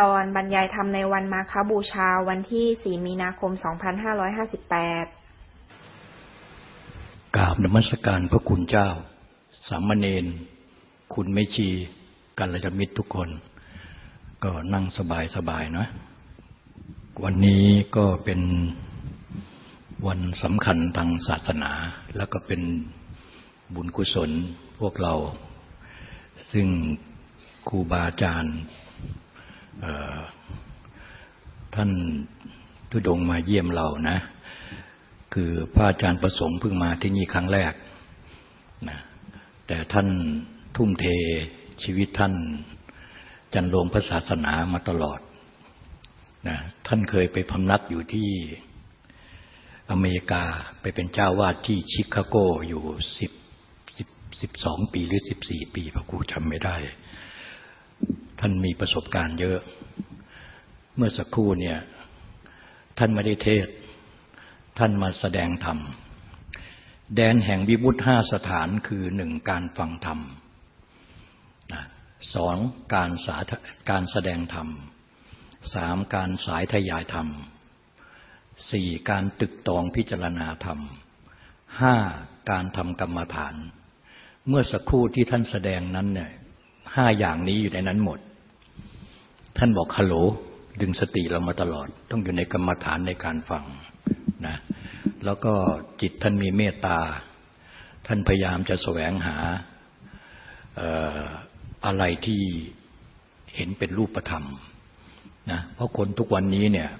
ตอนบรรยายธรรมในวันมาคบูชาวันที่ 4 มีนาคม 2558 กราบนมัสการพระคุณเจ้า สามเณร คุณไม่ชีกัลยาณมิตรทุกคน ก็นั่งสบายๆนะวันนี้ก็เป็นวันสำคัญทางศาสนา แล้วก็เป็นบุญกุศลพวกเรา ซึ่งครูบาอาจารย์ ท่านทุดงมาเยี่ยมเรานะ คือพระอาจารย์ประสงค์เพิ่งมาที่นี่ครั้งแรกนะแต่ท่านทุ่มเทชีวิตท่านจันลงพระศาสนามาตลอดนะท่านเคยไปพำนักอยู่ที่อเมริกาไปเป็นเจ้าวาดที่ชิคาโกอยู่สิบสิบสิบสองปีหรือสิบสี่ปีพระครูจำไม่ได้ ท่านมีประสบการณ์เยอะ เมื่อสักครู่เนี่ย ท่านไม่ได้เทศ ท่านมาแสดงธรรม แดนแห่งวิบุตห้าสถานคือหนึ่งการฟังธรรมสองการสาการแสดงธรรมสามการสายทยายธรรมสี่การตึกตองพิจารณาธรรมห้าการทำกรรมฐาน เมื่อสักครู่ที่ท่านแสดงนั้นเนี่ยห้าอย่างนี้อยู่ในนั้นหมด ท่านบอกฮัลโหลดึงสติเรามาตลอด ต้องอยู่ในกรรมฐานในการฟังนะแล้วก็จิตท่านมีเมตตา ท่านพยายามจะแสวงหาอะไรที่เห็นเป็นรูปธรรมนะเพราะคนทุกวันนี้เนี่ย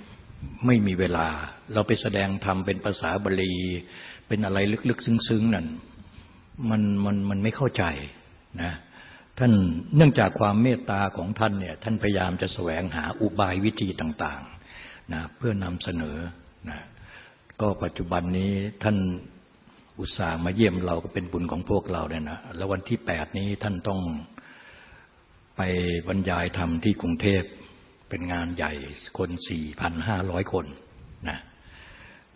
ไม่มีเวลาเราไปแสดงธรรมเป็นภาษาบาลี เป็นอะไรลึกๆ ซึ้งๆนั่นมันมันมันไม่เข้าใจนะ ท่านเนื่องจากความเมตตาของท่านเนี่ยท่านพยายามจะแสวงหาอุบายวิธีต่างๆนะเพื่อนำเสนอนะก็ปัจจุบันนี้ท่านอุตส่าห์มาเยี่ยมเราก็เป็นบุญของพวกเราเนี่ยนะแล้ววันที่แปดนี้ท่านต้องไปบรรยายธรรมที่กรุงเทพเป็นงานใหญ่คนสี่พันห้าร้อยคนนะ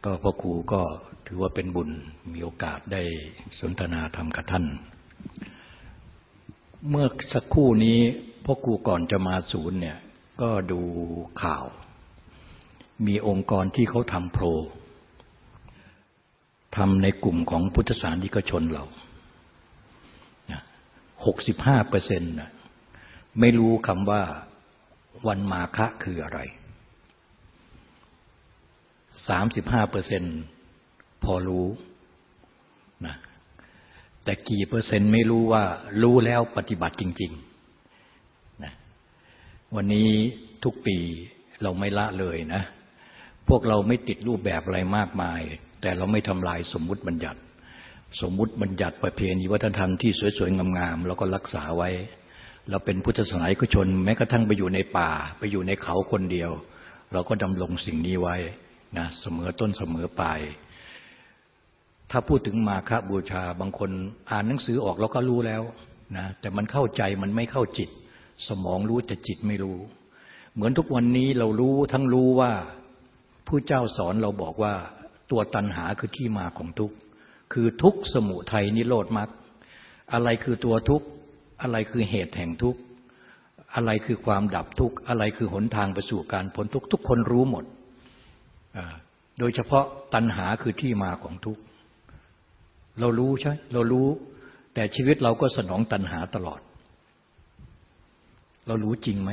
ก็พ่อครูก็ถือว่าเป็นบุญมีโอกาสได้สนทนาธรรมกับท่าน เมื่อสักครู่นี้พ่อครูก่อนจะมาศูนย์เนี่ย ก็ดูข่าว มีองค์กรที่เขาทำโพรทำในกลุ่มของพุทธศาสนิกชนเราหกสิบห้าเปอร์เซ็นต์ไม่รู้คำว่าวันมาฆะคืออะไรสามสิบห้าเปอร์เซ็นต์พอรู้นะ แต่กี่เปอร์เซ็นต์ไม่รู้ว่ารู้แล้วปฏิบัติจริงๆนะวันนี้ทุกปีเราไม่ละเลยนะ พวกเราไม่ติดรูปแบบอะไรมากมาย แต่เราไม่ทำลายสมมุติบัญญัติ สมมุติบัญญัติประเพณีวัฒนธรรมที่สวยๆงามๆเราก็รักษาไว้ เราเป็นพุทธศาสนิกชน แม้กระทั่งไปอยู่ในป่า ไปอยู่ในเขาคนเดียว เราก็ดำรงสิ่งนี้ไว้นะเสมอต้นเสมอปลาย ถ้าพูดถึงมาคบูชาบางคนอ่านหนังสือออกแล้วก็รู้แล้วนะแต่มันเข้าใจมันไม่เข้าจิต สมองรู้แต่จิตไม่รู้ เหมือนทุกวันนี้เรารู้ทั้งรู้ว่าผู้เจ้าสอนเราบอกว่าตัวตัณหาคือที่มาของทุกข์คือทุกสมุทัยนิโรธมรรคอะไรคือตัวทุกข์อะไรคือเหตุแห่งทุกข์อะไรคือความดับทุกข์อะไรคือหนทางไปสู่การพ้นทุกข์ทุกคนรู้หมด โดยเฉพาะตัณหาคือที่มาของทุกข์ เรารู้ใช่ เรารู้ แต่ชีวิตเราก็สนองตัณหาตลอด เรารู้จริงไหม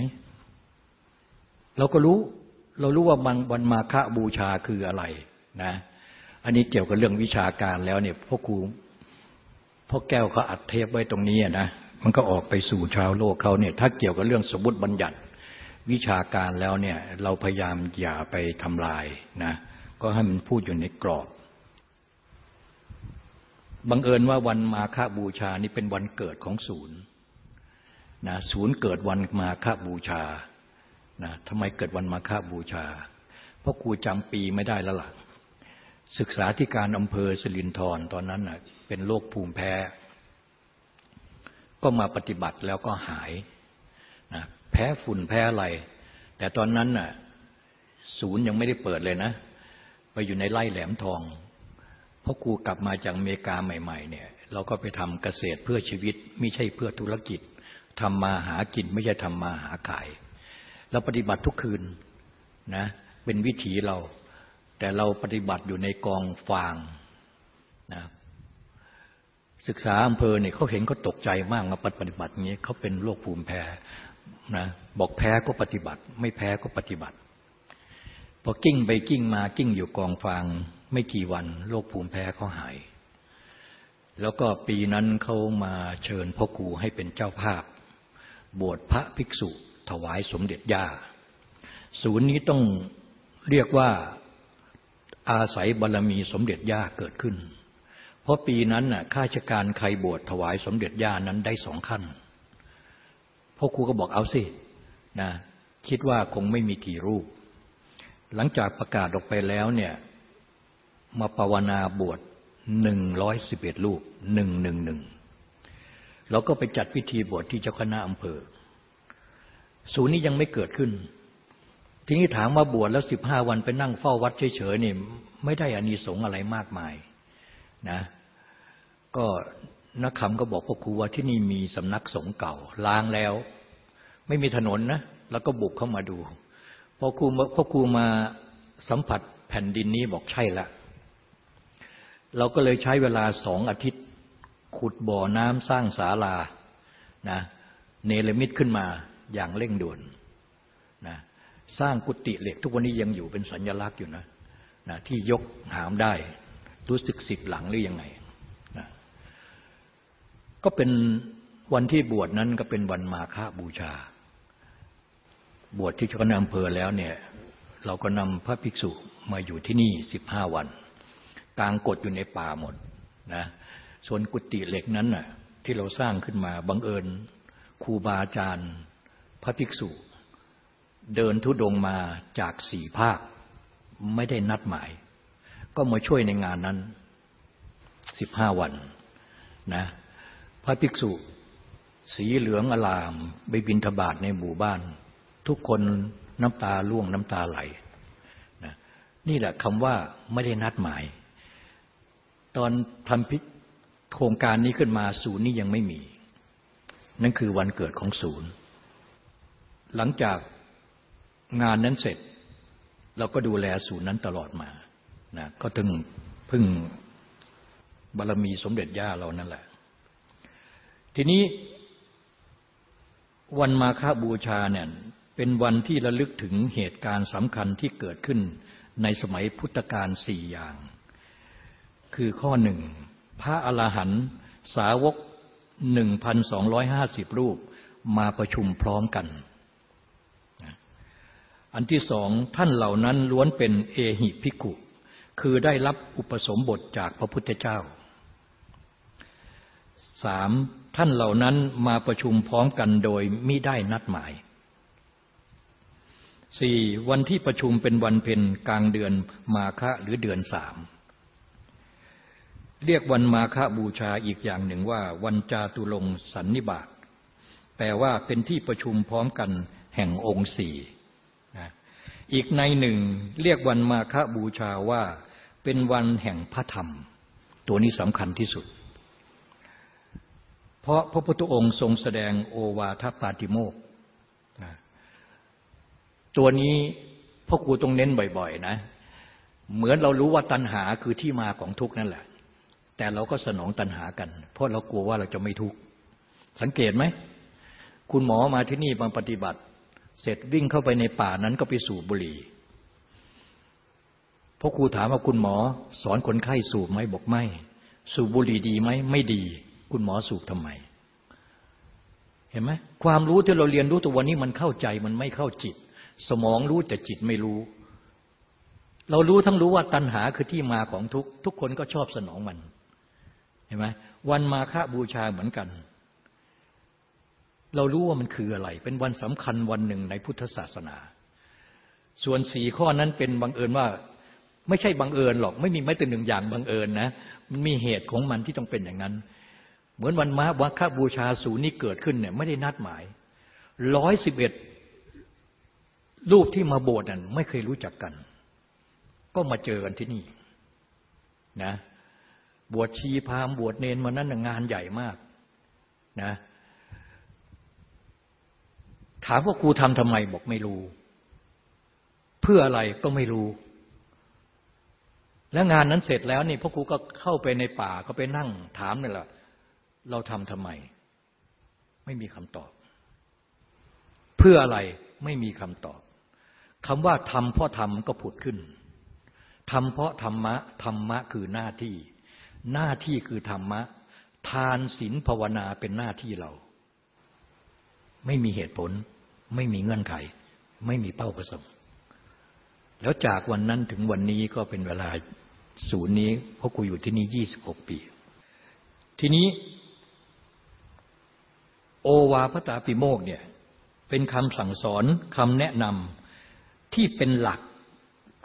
เราก็รู้ เรารู้ว่ามันวันมาฆบูชาคืออะไรนะ อันนี้เกี่ยวกับเรื่องวิชาการแล้วเนี่ยพ่อครูพ่อแก้วเขาอัดเทปไว้ตรงนี้นะ มันก็ออกไปสู่ชาวโลกเขาเนี่ย ถ้าเกี่ยวกับเรื่องสมมติบัญญัติ วิชาการแล้วเนี่ย เราพยายามอย่าไปทำลายนะ ก็ให้มันพูดอยู่ในกรอบ บังเอิญว่าวันมาฆบูชานี่เป็นวันเกิดของศูนย์นะศูนย์เกิดวันมาฆบูชานะทำไมเกิดวันมาฆบูชา เพราะครูจำปีไม่ได้แล้วล่ะ ศึกษาที่การอำเภอสิรินธรตอนนั้นนะเป็นโรคภูมิแพ้ ก็มาปฏิบัติแล้วก็หายนะแพ้ฝุ่นแพ้อะไร แต่ตอนนั้นน่ะศูนย์ยังไม่ได้เปิดเลยนะ ไปอยู่ในไร่แหลมทอง พราะครูกลับมาจากอเมริกาใหม่ ๆ เนี่ย เราก็ไปทำเกษตรเพื่อชีวิต ไม่ใช่เพื่อธุรกิจทำมาหากินไม่ใช่ทำมาหาขายเราปฏิบัติทุกคืนนะเป็นวิถีเรา แต่เราปฏิบัติอยู่ในกองฟางนะศึกษาอำเภอเนี่ยเขาเห็นเขาตกใจมากมาปฏิบัติอย่างนี้เขาเป็นโรคภูมิแพ้นะบอกแพ้ก็ปฏิบัติ ไม่แพ้ก็ปฏิบัติพอกิ้งไปกิ้งมากิ้งอยู่กองฟาง ไม่กี่วันโรคภูมิแพ้เขาหาย แล้วก็ปีนั้นเขามาเชิญพ่อครูให้เป็นเจ้าภาพ บวชพระภิกษุ ถวายสมเด็จย่า ศูนย์นี้ต้องเรียกว่าอาศัยบารรมีสมเด็จย่าเกิดขึ้น เพราะปีนั้นน่ะข้าราชการใครบวชถวายสมเด็จย่านั้นได้สองขั้นพ่อครูก็บอกเอาสินะคิดว่าคงไม่มีกี่รูป หลังจากประกาศออกไปแล้วเนี่ย มาภาวนาบวชหนึ่งร้อยสิบเอ็ดรูปหนึ่งหนึ่งหนึ่งเราก็ไปจัดพิธีบวชที่เจ้าคณะอำเภอ ศูนย์นี้ยังไม่เกิดขึ้น ทีนี้ถามว่าบวชแล้วสิบห้าวันไปนั่งเฝ้าวัดเฉยๆนี่ไม่ได้อานิสงส์อะไรมากมายนะก็นักคำก็บอกพ่อครูว่าที่นี่มีสำนักสงฆ์เก่าล้างแล้ว ไม่มีถนนนะ แล้วก็บุกเข้ามาดูพ่อครูพ่อครูมาสัมผัสแผ่นดินนี้บอกใช่ละ เราก็เลยใช้เวลาสองอาทิตย์ ขุดบ่อน้ำสร้างศาลานะเนรมิตขึ้นมาอย่างเร่งด่วนนะสร้างกุฏิเหล็ก ทุกวันนี้ยังอยู่เป็นสัญลักษณ์อยู่นะนะที่ยกหามได้ รู้สึกสิบหลังหรือยังไงนะก็เป็นวันที่บวชนั้นก็เป็นวันมาฆบูชา บวชที่ชนอำเภอแล้วเนี่ย เราก็นำพระภิกษุมาอยู่ที่นี่สิบห้าวัน กลางกดอยู่ในป่าหมดนะส่วนกุฏิเหล็กนั้นน่ะที่เราสร้างขึ้นมาบังเอิญครูบาอาจารย์ พระภิกษุ เดินทุดงมาจากสี่ภาค ไม่ได้นัดหมาย ก็มาช่วยในงานนั้นสิบห้าวันนะพระภิกษุ สีเหลืองอลามไปบินทบาทในหมู่บ้าน ทุกคนน้ำตาล่วงน้ำตาไหลนะนี่แหละคำว่าไม่ได้นัดหมาย ตอนทำพิโครงการนี้ขึ้นมาศูนย์นี้ยังไม่มี นั่นคือวันเกิดของศูนย์ หลังจากงานนั้นเสร็จ เราก็ดูแลศูนย์นั้นตลอดมานะก็ถึงพึ่งบารรมีสมเด็จย่าเรานั่นแหละ ทีนี้วันมาฆบูชาเนี่ยเป็นวันที่ระลึกถึงเหตุการณ์สำคัญที่เกิดขึ้นในสมัยพุทธกาลสี่อย่าง คือข้อหนึ่งพระอรหันต์สาวกหนึ่งพันสองร้อยห้าสิบรูปมาประชุมพร้อมกัน อันที่สองท่านเหล่านั้นล้วนเป็นเอหิภิกขุคือได้รับอุปสมบทจากพระพุทธเจ้าสามท่านเหล่านั้นมาประชุมพร้อมกันโดยมิได้นัดหมายสี่วันที่ประชุมเป็นวันเพ็ญกลางเดือนมาฆะหรือเดือนสาม เรียกวันมาฆบูชาอีกอย่างหนึ่งว่า วันจาตุลงสันนิบาตแปลว่าเป็นที่ประชุมพร้อมกันแห่งองค์สี่อีกในหนึ่งเรียกวันมาฆบูชาว่าเป็นวันแห่งพระธรรม ตัวนี้สำคัญที่สุด เพราะพระพุทธองค์ทรงแสดงโอวาทปาติโมกตัวนี้พ่อครูต้องเน้นบ่อย ๆ นะ เหมือนเรารู้ว่าตัณหาคือที่มาของทุกนั่นแหละ แต่เราก็สนองตัณหากัน เพราะเรากลัวว่าเราจะไม่ทุกข์สังเกตไหม คุณหมอมาที่นี่มาปฏิบัติ เสร็จวิ่งเข้าไปในป่านั้นก็ไปสูบบุหรี่พราะครูถามว่าคุณหมอ สอนคนไข้สูบไหมบอกไม่ สูบบุหรี่ดีไหมไม่ดี คุณหมอสูบทำไม เห็นไหมความรู้ที่เราเรียนรู้ตัววันนี้มันเข้าใจมันไม่เข้าจิต สมองรู้แต่จิตไม่รู้ เรารู้ทั้งรู้ว่าตัณหาคือที่มาของทุกทุกคนก็ชอบสนองมัน เห็นไหมวันมาฆบูชาเหมือนกัน เรารู้ว่ามันคืออะไร เป็นวันสำคัญวันหนึ่งในพุทธศาสนา ส่วนสี่ข้อนั้นเป็นบังเอิญว่า ไม่ใช่บังเอิญหรอก ไม่มีแม้แต่หนึ่งอย่างบังเอิญนะมันมีเหตุของมันที่ต้องเป็นอย่างนั้น เหมือนวันมาวัคบูชาสูนี้เกิดขึ้นเนี่ยไม่ได้นัดหมายร้อยสิบเอ็ดรูปที่มาโบสถ์นั้นไม่เคยรู้จักกัน ก็มาเจอกันที่นี่นะ บวชชีพามบวชเนนมานั้นงานใหญ่มากนะถามว่าครูทำทำไมบอกไม่รู้ เพื่ออะไรก็ไม่รู้ แล้วงานนั้นเสร็จแล้วนี่พ่อครูก็เข้าไปในป่าก็ไปนั่งถามนี่แหละเราทำทำไม ไม่มีคำตอบ เพื่ออะไรไม่มีคำตอบคำว่าทำเพราะทำก็ผุดขึ้นทำเพราะธรรมะธรรมะคือหน้าที่ หน้าที่คือธรรมะ ทานศีลภาวนาเป็นหน้าที่เรา ไม่มีเหตุผล ไม่มีเงื่อนไข ไม่มีเป้าประสงค์ แล้วจากวันนั้นถึงวันนี้ก็เป็นเวลาศูนย์นี้เพราะกูอยู่ที่นี่ยี่สิบหกปี ทีนี้ โอวาพระตาปิโมกเนี่ย เป็นคำสั่งสอนคำแนะนำที่เป็นหลัก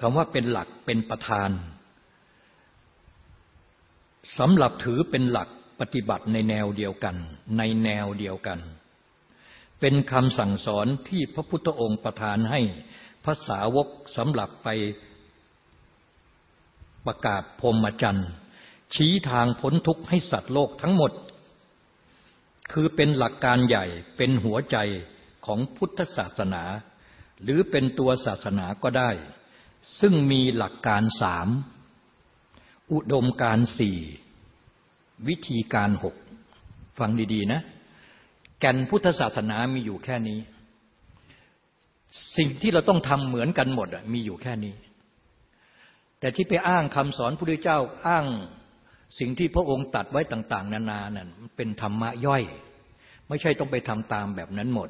คำว่าเป็นหลักเป็นประธาน สำหรับถือเป็นหลักปฏิบัติในแนวเดียวกัน ในแนวเดียวกัน เป็นคำสั่งสอนที่พระพุทธองค์ประทานให้ภาษาวกสำหรับไปประกาศพรมจันทร์ ชี้ทางพ้นทุกข์ให้สัตว์โลกทั้งหมด คือเป็นหลักการใหญ่เป็นหัวใจของพุทธศาสนา หรือเป็นตัวศาสนาก็ได้ ซึ่งมีหลักการสามอุดมการสี่ วิธีการหกฟังดีๆนะ แก่นพุทธศาสนามีอยู่แค่นี้ สิ่งที่เราต้องทำเหมือนกันหมดมีอยู่แค่นี้ แต่ที่ไปอ้างคำสอนพระพุทธเจ้าอ้างสิ่งที่พระองค์ตัดไว้ต่าง ๆ นานานั่นเป็นธรรมะย่อย ไม่ใช่ต้องไปทำตามแบบนั้นหมด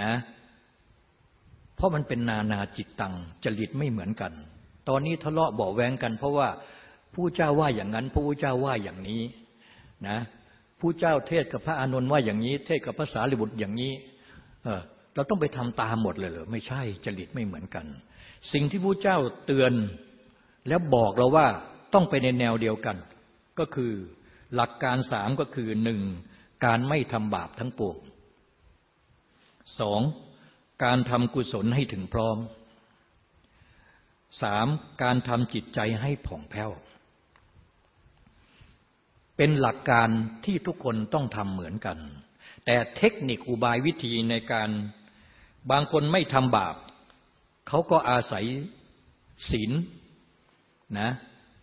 นะ เพราะมันเป็นนานาจิตตังจริตไม่เหมือนกัน ตอนนี้ทะเลาะเบาแวงกัน เพราะว่า ผู้เจ้าว่าอย่างนั้น ผู้เจ้าว่าอย่างนี้นะผู้เจ้าเทศกับพระอานนท์ว่าอย่างนี้ เทศกับภาษาลิบุตรอย่างนี้เออเราต้องไปทำตามหมดเลยเหรอไม่ใช่จริตไม่เหมือนกัน สิ่งที่ผู้เจ้าเตือนแล้วบอกเราว่าต้องไปในแนวเดียวกัน ก็คือหลักการสามก็คือหนึ่งการไม่ทำบาปทั้งปวงสองการทำกุศลให้ถึงพร้อมสามการทำจิตใจให้ผ่องแผ้ว เป็นหลักการที่ทุกคนต้องทำเหมือนกัน แต่เทคนิคอุบายวิธีในการบางคนไม่ทำบาป เขาก็อาศัยศีลนะ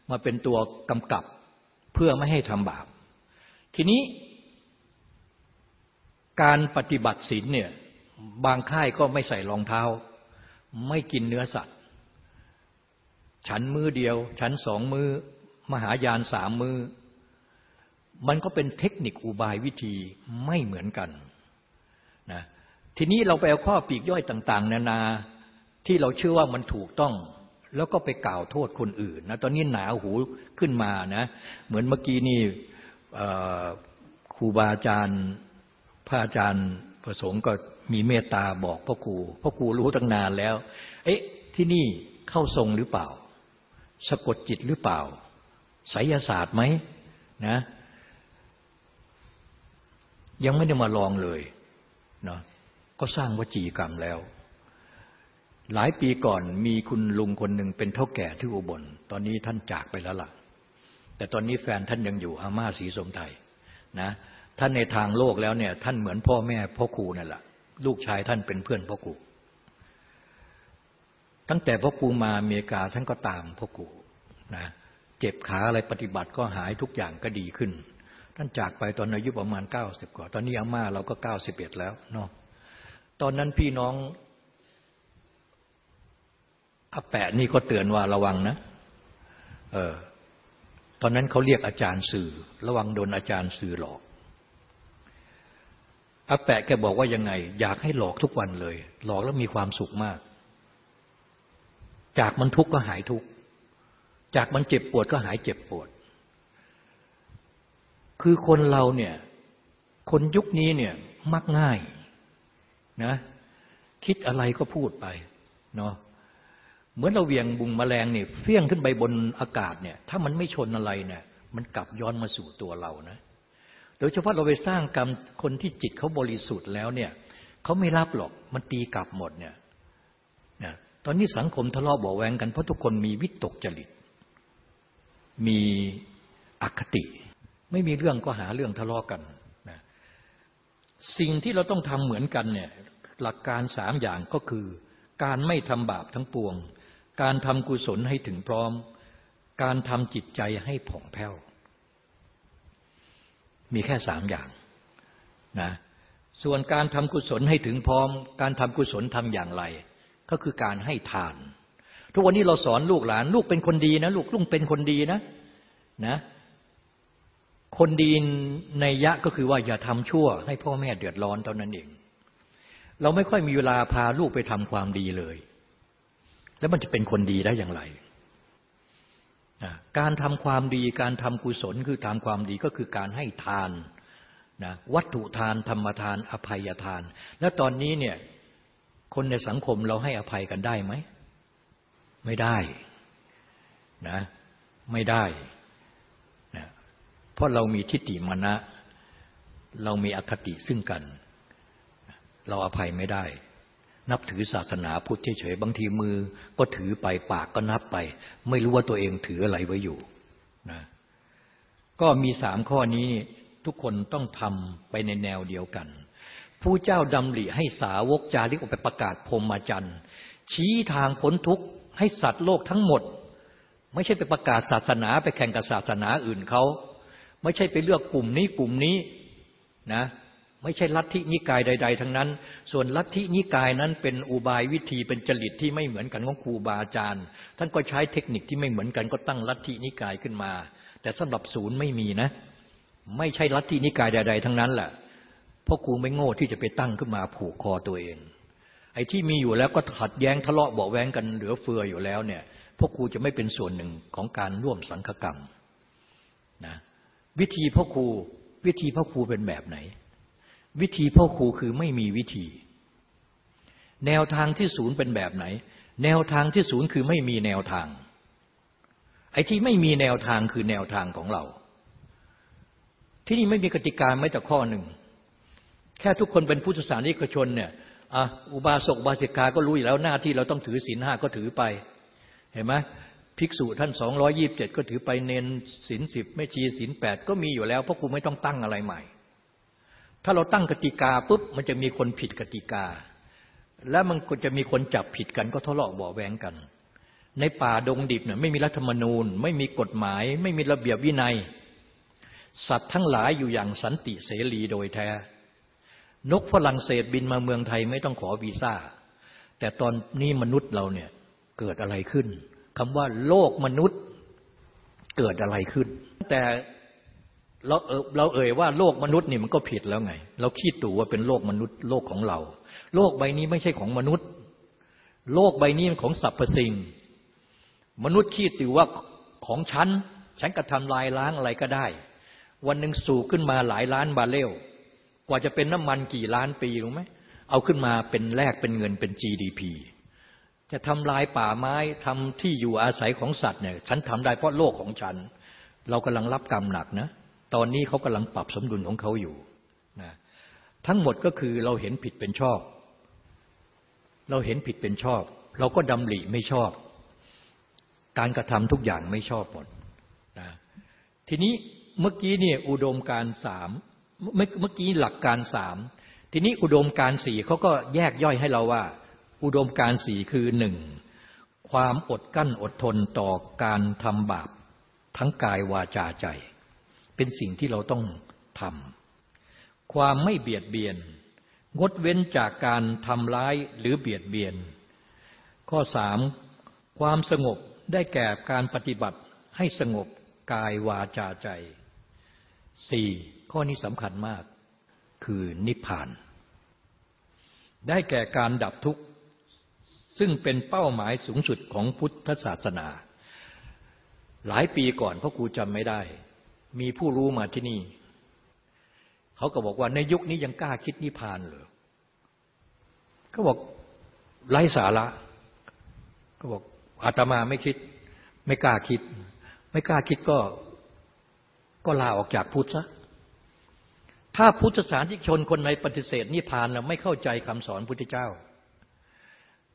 มาเป็นตัวกำกับเพื่อไม่ให้ทำบาป ทีนี้ การปฏิบัติศีลเนี่ยบางค่ายก็ไม่ใส่รองเท้า ไม่กินเนื้อสัตว์ ฉันมือเดียว ฉันสองมือ มหายานสามมือ มันก็เป็นเทคนิคอุบายวิธีไม่เหมือนกันนะทีนี้เราไปเอาข้อปีกย่อยต่าง ๆ นานาที่เราเชื่อว่ามันถูกต้อง แล้วก็ไปกล่าวโทษคนอื่นนะตอนนี้หนาหูขึ้นมานะ เหมือนเมื่อกี้นี่ครูบาอาจารย์พระอาจารย์ประสงค์ก็มีเมตตาบอกพ่อครูพ่อครูรู้ตั้งนานแล้ว เอ๊ะที่นี่เข้าทรงหรือเปล่า สะกดจิตหรือเปล่าไสยศาสตร์ไหมนะ ยังไม่ได้มาลองเลยเนาะก็สร้างวจีกรรมแล้ว หลายปีก่อนมีคุณลุงคนหนึ่งเป็นเท่าแก่ที่อุบล ตอนนี้ท่านจากไปแล้วล่ะ แต่ตอนนี้แฟนท่านยังอยู่อาม่าศรีสมไทยนะท่านในทางโลกแล้วเนี่ย ท่านเหมือนพ่อแม่พ่อครูนั่นแหละลูกชายท่านเป็นเพื่อนพ่อครูตั้งแต่พ่อครูมาอเมริกาท่านก็ตามพ่อครูนะเจ็บขาอะไรปฏิบัติก็หายทุกอย่างก็ดีขึ้น ท่านจากไปตอนอายุประมาณเก้าสิบกว่า ตอนนี้อาม่าเราก็เก้าสิบเอ็ดแล้วเนาะตอนนั้นพี่น้องอาแปะนี่ก็เตือนว่าระวังนะ เออ ตอนนั้นเขาเรียกอาจารย์สื่อ ระวังโดนอาจารย์สื่อหลอกอาแปะแกบอกว่ายังไง อยากให้หลอกทุกวันเลย หลอกแล้วมีความสุขมาก จากมันทุกข์ก็หายทุกข์ จากมันเจ็บปวดก็หายเจ็บปวด คือคนเราเนี่ย คนยุคนี้เนี่ยมักง่ายนะคิดอะไรก็พูดไปเนาะเหมือนเราเวียงบุงแมลงเนี่ยเฟี้ยงขึ้นไปบนอากาศเนี่ย ถ้ามันไม่ชนอะไรเนี่ย มันกลับย้อนมาสู่ตัวเรานะ โดยเฉพาะเราไปสร้างกรรมคนที่จิตเขาบริสุทธิ์แล้วเนี่ยเขาไม่รับหรอกมันตีกลับหมดเนี่ยนะตอนนี้สังคมทะเลาะเบาแวงกันเพราะทุกคนมีวิตกจริต มีอคติ ไม่มีเรื่องก็หาเรื่องทะเลาะกันนะสิ่งที่เราต้องทำเหมือนกันเนี่ยหลักการสามอย่างก็คือ การไม่ทำบาปทั้งปวง การทำกุศลให้ถึงพร้อม การทำจิตใจให้ผ่องแผ้ว มีแค่สามอย่างนะส่วนการทำกุศลให้ถึงพร้อม การทำกุศลทำอย่างไร ก็คือการให้ทาน ทุกวันนี้เราสอนลูกหลาน ลูกเป็นคนดีนะ ลูกลุงเป็นคนดีนะนะ คนดีในยะก็คือว่าอย่าทำชั่ว ให้พ่อแม่เดือดร้อนเท่านั้นเอง เราไม่ค่อยมีเวลาพาลูกไปทำความดีเลย แล้วมันจะเป็นคนดีได้อย่างไร การทำความดีการทำกุศลคือทำความดีก็คือการให้ทานนะวัตถุทานธรรมทาน อภัยทาน แล้วตอนนี้เนี่ยคนในสังคมเราให้อภัยกันได้ไหม ไม่ได้นะไม่ได้ เพราะเรามีทิฏฐิมณะเรามีอคติซึ่งกัน เราอภัยไม่ได้ นับถือศาสนาพุทธเฉยๆบางทีมือก็ถือไปปากก็นับไป ไม่รู้ว่าตัวเองถืออะไรไว้อยู่นะก็มีสามข้อนี้ทุกคนต้องทำไปในแนวเดียวกันผู้เจ้าดำริให้สาวกจาริกออกไปประกาศพรมมาจันชี้ทางพ้นทุกข์ให้สัตว์โลกทั้งหมด ไม่ใช่ไปประกาศศาสนาไปแข่งกับศาสนาอื่นเขา ไม่ใช่ไปเลือกกลุ่มนี้กลุ่มนี้นะไม่ใช่ลัทธินิกายใด ๆ ทั้งนั้น ส่วนลัทธินิกายนั้นเป็นอุบายวิธีเป็นจริตที่ไม่เหมือนกันของครูบาอาจารย์ ท่านก็ใช้เทคนิคที่ไม่เหมือนกันก็ตั้งลัทธินิกายขึ้นมา แต่สำหรับศูนย์ไม่มีนะ ไม่ใช่ลัทธินิกายใด ๆ ทั้งนั้นแหละเพราะครูไม่โง่ที่จะไปตั้งขึ้นมาผูกคอตัวเอง ไอ้ที่มีอยู่แล้วก็ขัดแย้งทะเลาะเบาแวงกันเหลือเฟืออยู่แล้วเนี่ยพวกครูจะไม่เป็นส่วนหนึ่งของการร่วมสังฆกรรมนะ วิธีพ่อครูวิธีพ่อครูเป็นแบบไหน วิธีพ่อครูคือไม่มีวิธี แนวทางที่ศูนย์เป็นแบบไหน แนวทางที่ศูนย์คือไม่มีแนวทาง ไอ้ที่ไม่มีแนวทางคือแนวทางของเรา ที่นี่ไม่มีกติกาไม่แต่ข้อหนึ่ง แค่ทุกคนเป็นพุทธศาสนิกชนเนี่ยอ,อุบาสกบาสิกาก็รู้อยู่แล้วหน้าที่เราต้องถือศีลห้าก็ถือไป เห็นไหม ภิกษุท่านสองร้อยี่บเจ็ดก็ถือไปเน้นศีลสิบไม่ชีศีลแปดก็มีอยู่แล้ว เพราะกูไม่ต้องตั้งอะไรใหม่ ถ้าเราตั้งกติกาปุ๊บมันจะมีคนผิดกติกา แล้วมันก็จะมีคนจับผิดกันก็ทะเลาะเบาแวงกัน ในป่าดงดิบเนี่ยไม่มีรัฐธรรมนูญ ไม่มีกฎหมาย ไม่มีระเบียบวินัย สัตว์ทั้งหลายอยู่อย่างสันติเสรีโดยแท้ นกฝรั่งเศสบินมาเมืองไทยไม่ต้องขอวีซ่าแต่ตอนนี้มนุษย์เราเนี่ยเกิดอะไรขึ้น คำว่าโลกมนุษย์เกิดอะไรขึ้น แต่เราเออเราเอ่ยว่าโลกมนุษย์นี่มันก็ผิดแล้วไง เราคิดตู่ว่าเป็นโลกมนุษย์โลกของเรา โลกใบนี้ไม่ใช่ของมนุษย์ โลกใบนี้เป็นของสรรพสิ่ง มนุษย์คิดตู่ว่าของฉัน ฉันกระทำลายล้างอะไรก็ได้ วันหนึ่งสูบขึ้นมาหลายล้านบาเรลกว่าจะเป็นน้ำมันกี่ล้านปีรู้ไหมเอาขึ้นมาเป็นแลกเป็นเงินเป็น GDP จะทำลายป่าไม้ทำที่อยู่อาศัยของสัตว์เนี่ยฉันทำได้เพราะโลกของฉัน เรากำลังรับกรรมหนักนะตอนนี้เขากำลังปรับสมดุลของเขาอยู่นะทั้งหมดก็คือเราเห็นผิดเป็นชอบ เราเห็นผิดเป็นชอบ เราก็ดำริไม่ชอบ การกระทำทุกอย่างไม่ชอบหมดนะทีนี้เมื่อกี้เนี่ยอุดมการสามเมื่อกี้หลักการสามทีนี้อุดมการสี่เขาก็แยกย่อยให้เราว่า อุดมการสี่คือหนึ่งความอดกั้นอดทนต่อการทำบาปทั้งกายวาจาใจ เป็นสิ่งที่เราต้องทำความไม่เบียดเบียน งดเว้นจากการทำร้ายหรือเบียดเบียน ข้อสามความสงบได้แก่การปฏิบัติให้สงบกายวาจาใจสี่ข้อนี้สำคัญมากคือนิพพาน ได้แก่การดับทุกข์ ซึ่งเป็นเป้าหมายสูงสุดของพุทธศาสนา หลายปีก่อนพ่อครูจำไม่ได้ มีผู้รู้มาที่นี่ เขาก็บอกว่าในยุคนี้ยังกล้าคิดนิพพานเหรอเขาบอกไร้สาระเขาบอกอาตมาไม่คิด ไม่กล้าคิด ไม่กล้าคิดก็ก็ลาออกจากพุทธซะถ้าพุทธศาสนิกชนคนในปฏิเสธนิพพานแล้วไม่เข้าใจคำสอนพุทธเจ้า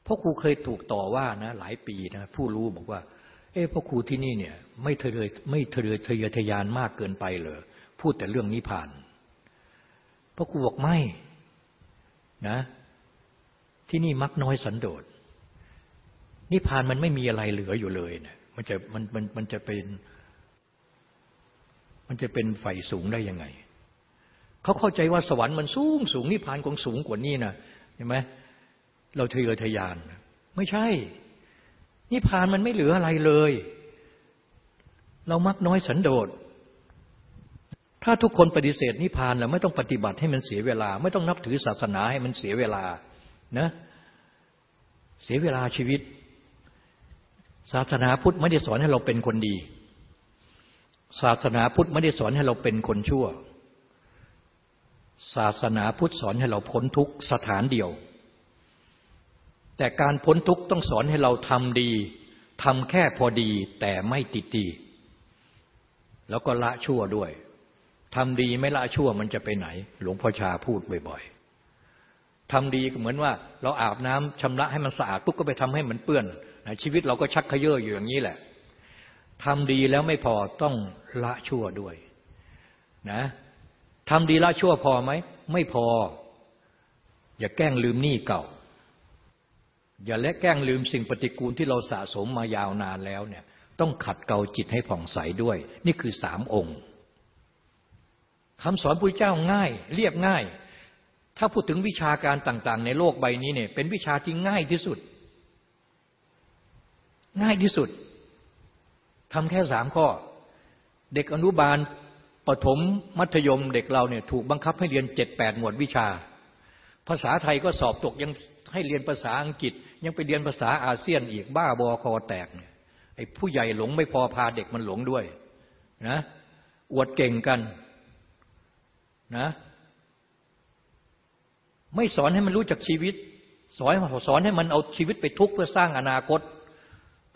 พ่อครูเคยถูกต่อว่านะหลายปีนะผู้รู้บอกว่า เอ๊ะพ่อครูที่นี่เนี่ย ไม่เทยไม่เทยทะเยอทะยานมากเกินไปเลยพูดแต่เรื่องนิพพานพ่อครูบอกไม่นะ ที่นี่มักน้อยสันโดษนิพพานมันไม่มีอะไรเหลืออยู่เลยเนะมันจะมันมันมันจะเป็น มันจะเป็นไฟสูงได้ยังไงเขาเข้าใจว่าสวรรค์มันสูงสูงนิพพานคงสูงกว่านี้นะเห็นไหม เราทะเยอทะยาน ไม่ใช่ นิพพานมันไม่เหลืออะไรเลย เรามักน้อยสันโดษ ถ้าทุกคนปฏิเสธนิพพานแล้วไม่ต้องปฏิบัติให้มันเสียเวลา ไม่ต้องนับถือศาสนาให้มันเสียเวลานะเสียเวลาชีวิต ศาสนาพุทธไม่ได้สอนให้เราเป็นคนดี ศาสนาพุทธไม่ได้สอนให้เราเป็นคนชั่ว ศาสนาพุทธสอนให้เราพ้นทุกสถานเดียว แต่การพ้นทุกข์ต้องสอนให้เราทำดีทำแค่พอดีแต่ไม่ติดดี แล้วก็ละชั่วด้วยทำดีไม่ละชั่วมันจะไปไหน หลวงพ่อชาพูดบ่อยๆทำดีก็เหมือนว่า เราอาบน้ำชำระให้มันสะอาดปุ๊บก็ไปทำให้มันเปื้อนชีวิตเราก็ชักขยเยออยู่อย่างนี้แหละทำดีแล้วไม่พอต้องละชั่วด้วยนะทำดีละชั่วพอไหม ไม่พอ อย่าแกล้งลืมหนี้เก่า อย่าและแกล้งลืมสิ่งปฏิกูลที่เราสะสมมายาวนานแล้วเนี่ย ต้องขัดเกลาจิตให้ผ่องใสด้วย นี่คือสามองค์คำสอนพระเจ้าง่าย เรียบง่าย ถ้าพูดถึงวิชาการต่าง ๆ ในโลกใบนี้เนี่ย เป็นวิชาที่ง่ายที่สุด ง่ายที่สุดทำแค่สามข้อ เด็กอนุบาลปฐมมัธยมเด็กเราเนี่ยถูกบังคับให้เรียนเจ็ดแปดหมวดวิชา ภาษาไทยก็สอบตกยัง ให้เรียนภาษาอังกฤษ ยังไปเรียนภาษาอาเซียนอีกบ้าบอคอแตกไอ้ผู้ใหญ่หลงไม่พอพาเด็กมันหลงด้วยนะอวดเก่งกันนะไม่สอนให้มันรู้จักชีวิต สอนสอนให้มันเอาชีวิตไปทุกข์เพื่อสร้างอนาคต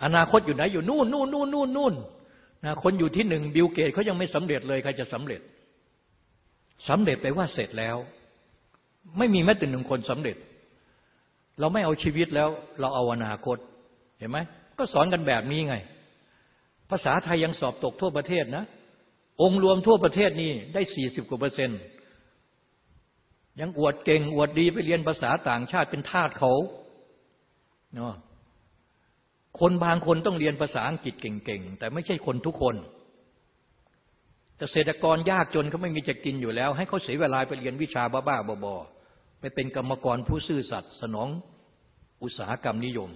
อนาคตอยู่ไหนอยู่นู่นนู่นนู่นนู่นนู่นนะคนอยู่ที่หนึ่งบิลเกตส์เขายังไม่สำเร็จเลยใครจะสำเร็จสำเร็จไปว่าเสร็จแล้ว ไม่มีแม้แต่หนึ่งคนสำเร็จ เราไม่เอาชีวิตแล้วเราเอาอนาคตเห็นไหมก็สอนกันแบบนี้ไง ภาษาไทยยังสอบตกทั่วประเทศนะ องค์รวมทั่วประเทศนี่ได้สี่สิบกว่าเปอร์เซ็นต์ยังอวดเก่งอวดดีไปเรียนภาษาต่างชาติเป็นทาสเขาเนาะคนบางคนต้องเรียนภาษาอังกฤษเก่งๆ แต่ไม่ใช่คนทุกคนเกษตรกรยากจนเขาไม่มีจะกินอยู่แล้ว ให้เขาเสียเวลาไปเรียนวิชาบ้าๆบอๆ ไปเป็นกรรมกรผู้ซื่อสัตย์สนองอุตสาหกรรมนิยม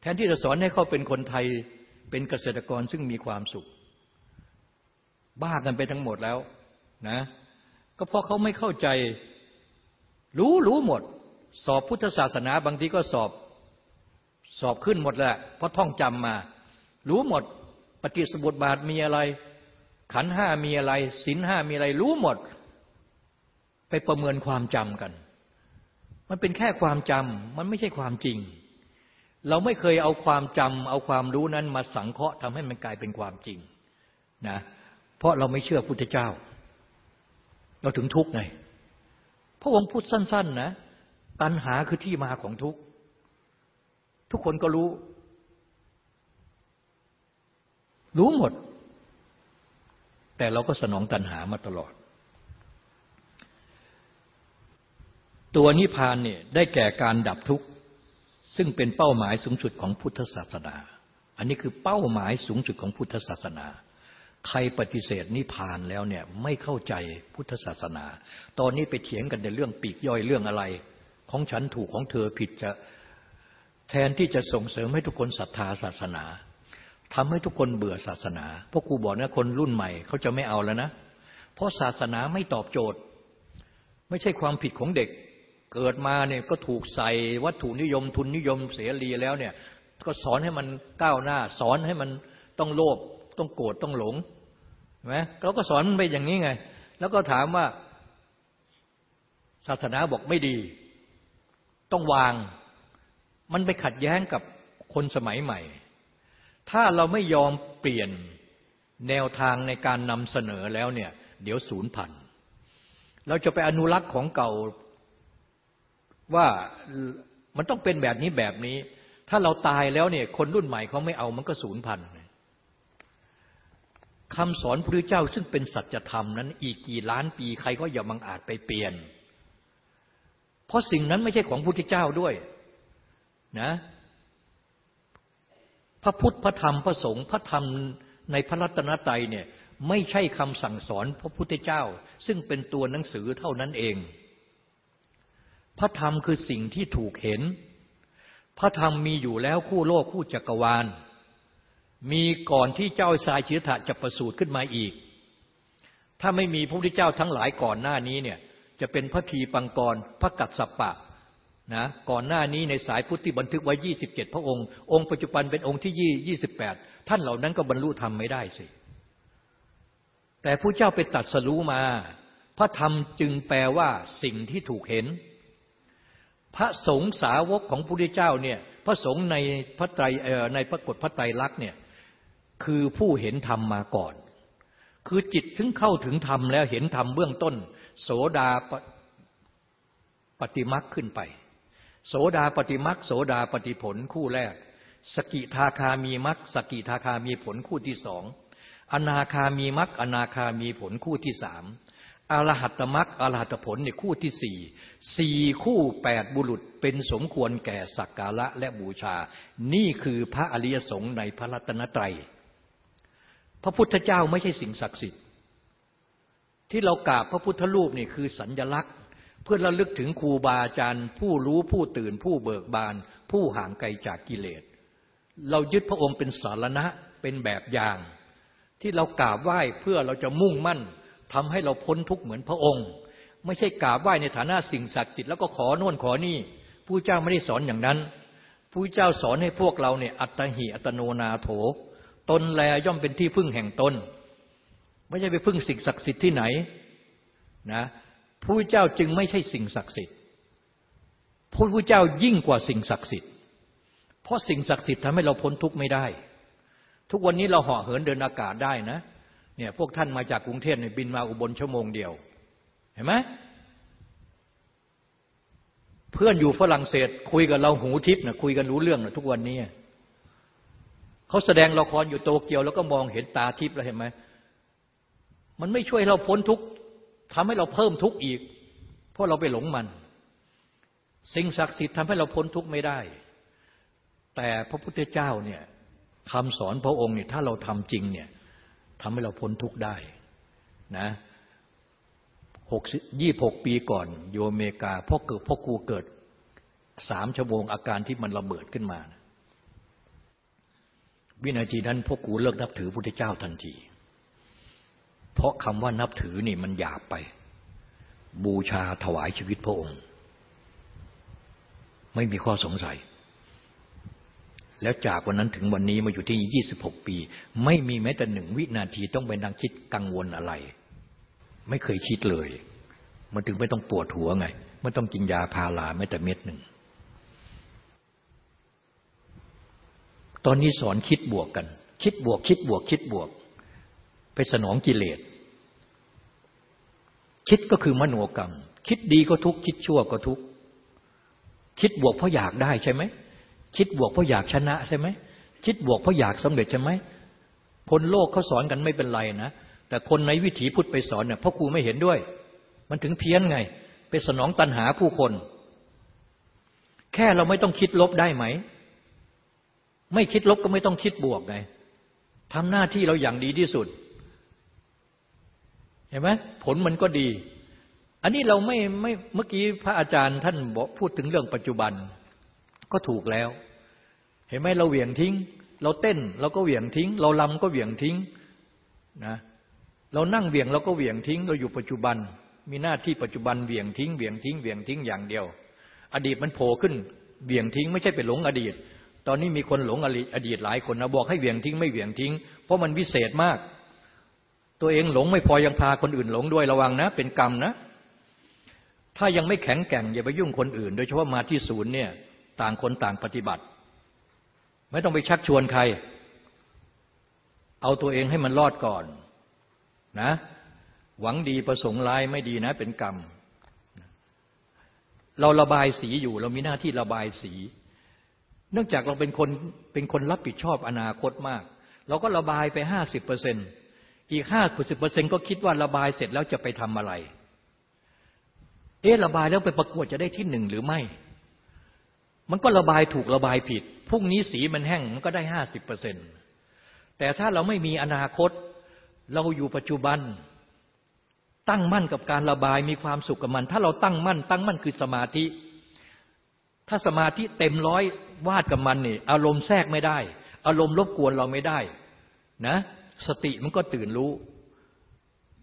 แทนที่จะสอนให้เขาเป็นคนไทยเป็นเกษตรกรซึ่งมีความสุข บ้ากันไปทั้งหมดแล้วนะก็เพราะเขาไม่เข้าใจ รู้รู้หมด สอบพุทธศาสนาบางทีก็สอบสอบขึ้นหมดแหละเพราะท่องจำมา รู้หมดปฏิสบุตบาทมีอะไร ขันห้ามีอะไรศีลห้ามีอะไร รู้หมด ไปประเมินความจำกัน มันเป็นแค่ความจำมันไม่ใช่ความจริง เราไม่เคยเอาความจำเอาความรู้นั้นมาสังเคราะห์ทำให้มันกลายเป็นความจริงนะเพราะเราไม่เชื่อพุทธเจ้า เราถึงทุกข์ไงพระองค์พูดสั้น ๆนะตัณหาคือที่มาของทุกข์ ทุกคนก็รู้ รู้หมด แต่เราก็สนองตัณหามาตลอด ตัวนิพพานเนี่ยได้แก่การดับทุกข์ ซึ่งเป็นเป้าหมายสูงสุดของพุทธศาสนา อันนี้คือเป้าหมายสูงสุดของพุทธศาสนา ใครปฏิเสธนิพพานแล้วเนี่ยไม่เข้าใจพุทธศาสนา ตอนนี้ไปเถียงกันในเรื่องปีกย่อยเรื่องอะไร ของฉันถูกของเธอผิดจะแทนที่จะส่งเสริมให้ทุกคนศรัทธาศาสนาทำให้ทุกคนเบื่อศาสนาเพราะครูบอกนะคนรุ่นใหม่เขาจะไม่เอาแล้วนะ เพราะศาสนาไม่ตอบโจทย์ ไม่ใช่ความผิดของเด็ก เกิดมาเนี่ยก็ถูกใส่วัตถุนิยมทุนนิยมเสรีแล้วเนี่ย ก็สอนให้มันก้าวหน้า สอนให้มันต้องโลภต้องโกรธต้องหลงไหมเขาก็สอนมันไปอย่างนี้ไง แล้วก็ถามว่า ศาสนาบอกไม่ดี ต้องวาง มันไปขัดแย้งกับคนสมัยใหม่ ถ้าเราไม่ยอมเปลี่ยนแนวทางในการนำเสนอแล้วเนี่ย เดี๋ยวศูนย์พัน เราจะไปอนุรักษ์ของเก่า ว่ามันต้องเป็นแบบนี้แบบนี้ ถ้าเราตายแล้วเนี่ยคนรุ่นใหม่เขาไม่เอามันก็ศูนย์พันธ์คำสอนพระเจ้าซึ่งเป็นสัจธรรมนั้น อีกกี่ล้านปีใครก็อย่าบังอาจไปเปลี่ยน เพราะสิ่งนั้นไม่ใช่ของพุทธเจ้าด้วยนะพระพุทธพระธรรมพระสงฆ์พระธรรมในพระรัตนตรัยเนี่ยไม่ใช่คำสั่งสอนพระพุทธเจ้า ซึ่งเป็นตัวหนังสือเท่านั้นเอง พระธรรมคือสิ่งที่ถูกเห็น พระธรรมมีอยู่แล้วคู่โลกคู่จักรวาล มีก่อนที่เจ้าชายชิรธะจะประสูติขึ้นมาอีก ถ้าไม่มีพระพุทธเจ้าทั้งหลายก่อนหน้านี้เนี่ยจะเป็นพระทีปังกร พระกัสสปะนะก่อนหน้านี้ในสายพุทธที่บันทึกไว้ 27 พระองค์ องค์ปัจจุบันเป็นองค์ที่ 28 ท่านเหล่านั้นก็บรรลุธรรมไม่ได้สิ แต่ผู้เจ้าไปตัดสรู้มา พระธรรมจึงแปลว่าสิ่งที่ถูกเห็น พระสงฆ์สาวกของพระพุทธเจ้าเนี่ยพระสงฆ์ในพระไตรในพระกฏพระไตรลักษณ์เนี่ยคือผู้เห็นธรรมมาก่อน คือจิตถึงเข้าถึงธรรมแล้วเห็นธรรมเบื้องต้น โสดาปฏิมักขึ้นไป โสดาปฏิมักโสดาปฏิผลคู่แรก สกิทาคามีมักสกิทาคามีผลคู่ที่สองอนาคามีมักอนาคามีผลคู่ที่สาม อรหัตมักอรหัตผลในคู่ที่สี่สี่คู่แปดบุรุษเป็นสมควรแก่สักการะและบูชา นี่คือพระอริยสงฆ์ในพระรัตนตรัย พระพุทธเจ้าไม่ใช่สิ่งศักดิ์สิทธิ์ ที่เรากราบพระพุทธรูปนี่คือสัญญลักษณ์ เพื่อระลึกถึงครูบาอาจารย์ ผู้รู้ผู้ตื่นผู้เบิกบาน ผู้ห่างไกลจากกิเลส เรายึดพระองค์เป็นสารณะเป็นแบบอย่าง ที่เรากราบไหว้เพื่อเราจะมุ่งมั่น ทำให้เราพ้นทุกข์เหมือนพระองค์ ไม่ใช่กราบไหว้ในฐานะสิ่งศักดิ์สิทธิ์แล้วก็ขอโน่นขอนี่ผู้เจ้าไม่ได้สอนอย่างนั้นผู้เจ้าสอนให้พวกเราเนี่ยอัตหิอัตโนนาโถ ตนแลย่อมเป็นที่พึ่งแห่งตน ไม่ใช่ไปพึ่งสิ่งศักดิ์สิทธิ์ที่ไหนนะพระพุทธเจ้าจึงไม่ใช่สิ่งศักดิ์สิทธิ์พระพุทธเจ้ายิ่งกว่าสิ่งศักดิ์สิทธิ์ เพราะสิ่งศักดิ์สิทธิ์ทำให้เราพ้นทุกข์ไม่ได้ ทุกวันนี้เราเหาะเหินเดินอากาศได้นะ เนี่ยพวกท่านมาจากกรุงเทพเนี่ยบินมาอุบลชั่วโมงเดียว เห็นไหมเพื่อนอยู่ฝรั่งเศส คุยกับเราหูทิพย์นะคุยกันรู้เรื่องนะทุกวันนี้เขาแสดงละครอยู่โตเกียว แล้วก็มองเห็นตาทิพย์แล้วเห็นไหมมันไม่ช่วยเราพ้นทุกข์ทำให้เราเพิ่มทุกข์อีก เพราะเราไปหลงมัน สิ่งศักดิ์สิทธิ์ทำให้เราพ้นทุกข์ไม่ได้ แต่พระพุทธเจ้าเนี่ยคำสอนพระองค์เนี่ยถ้าเราทำจริงเนี่ย ทำให้เราพ้นทุกข์ได้นะหกยี่หกปีก่อนโยเมริกาพ่อเกิดพ่อครูเกิดสามชั่วโมงอาการที่มันระเบิดขึ้นมานะวินาทีนั้นพ่อครูเลิกนับถือพระพุทธเจ้าทันที เพราะคำว่านับถือนี่มันหยาบไป บูชาถวายชีวิตพระองค์ ไม่มีข้อสงสัย แล้วจากวันนั้นถึงวันนี้มาอยู่ที่ 26 ปี ไม่มีแม้แต่หนึ่งวินาทีต้องไปนั่งคิดกังวลอะไร ไม่เคยคิดเลย มันถึงไม่ต้องปวดหัวไง ไม่ต้องกินยาพาราแม้แต่เม็ดหนึ่ง ตอนนี้สอนคิดบวกกัน คิดบวก คิดบวก คิดบวก ไปสนองกิเลส คิดก็คือมโนกรรม คิดดีก็ทุกคิดชั่วก็ทุกคิดบวกเพราะอยากได้ใช่ไหม คิดบวกเพราะอยากชนะใช่ไหมคิดบวกเพราะอยากสำเร็จใช่ไหมคนโลกเขาสอนกันไม่เป็นไรนะแต่คนในวิถีพุทธไปสอนเนี่ยพ่อครูไม่เห็นด้วย มันถึงเพี้ยนไง ไปสนองตัณหาผู้คน แค่เราไม่ต้องคิดลบได้ไหม ไม่คิดลบก็ไม่ต้องคิดบวกไงทำหน้าที่เราอย่างดีที่สุด เห็นไหมผลมันก็ดี อันนี้เราไม่ไม่เมื่อกี้พระอาจารย์ท่านบอกพูดถึงเรื่องปัจจุบัน ก็ถูกแล้ว เห็นไหมเราเหวี่ยงทิ้ง เราเต้นเราก็เหวี่ยงทิ้ง เราลำก็เหวี่ยงทิ้งนะเรานั่งเหวี่ยงเราก็เหวี่ยงทิ้ง เราอยู่ปัจจุบัน มีหน้าที่ปัจจุบันเหวี่ยงทิ้งเหวี่ยงทิ้งเหวี่ยงทิ้งอย่างเดียว อดีตมันโผล่ขึ้นเหวี่ยงทิ้ง ไม่ใช่ไปหลงอดีต ตอนนี้มีคนหลงอดีตหลายคนนะบอกให้เหวี่ยงทิ้งไม่เหวี่ยงทิ้ง เพราะมันวิเศษมาก ตัวเองหลงไม่พอยังพาคนอื่นหลงด้วยระวังนะ เป็นกรรมนะ ถ้ายังไม่แข็งแกร่งอย่าไปยุ่งคนอื่น โดยเฉพาะมาที่ศูนย์เนี่ย ต่างคนต่างปฏิบัติ ไม่ต้องไปชักชวนใคร เอาตัวเองให้มันรอดก่อนนะ หวังดีประสงค์ร้ายไม่ดีนะ เป็นกรรม เราระบายสีอยู่ เรามีหน้าที่ระบายสี เนื่องจากเราเป็นคนเป็นคนรับผิดชอบอนาคตมาก เราก็ระบายไปห้าสิบเปอร์เซ็นต์อีกห้าสิบเปอร์เซ็นก็คิดว่าระบายเสร็จแล้วจะไปทำอะไร เอ๊ะระบายแล้วไปประกวดจะได้ที่หนึ่งหรือไม่ มันก็ระบายถูกระบายผิดพรุ่งนี้สีมันแห้งมันก็ได้ห้าสิบเปอร์เซ็นแต่ถ้าเราไม่มีอนาคต เราอยู่ปัจจุบัน ตั้งมั่นกับการระบายมีความสุขกับมัน ถ้าเราตั้งมั่น ตั้งมั่นคือสมาธิ ถ้าสมาธิเต็มร้อยวาดกับมันนี่อารมณ์แทรกไม่ได้ อารมณ์รบกวนเราไม่ได้นะสติมันก็ตื่นรู้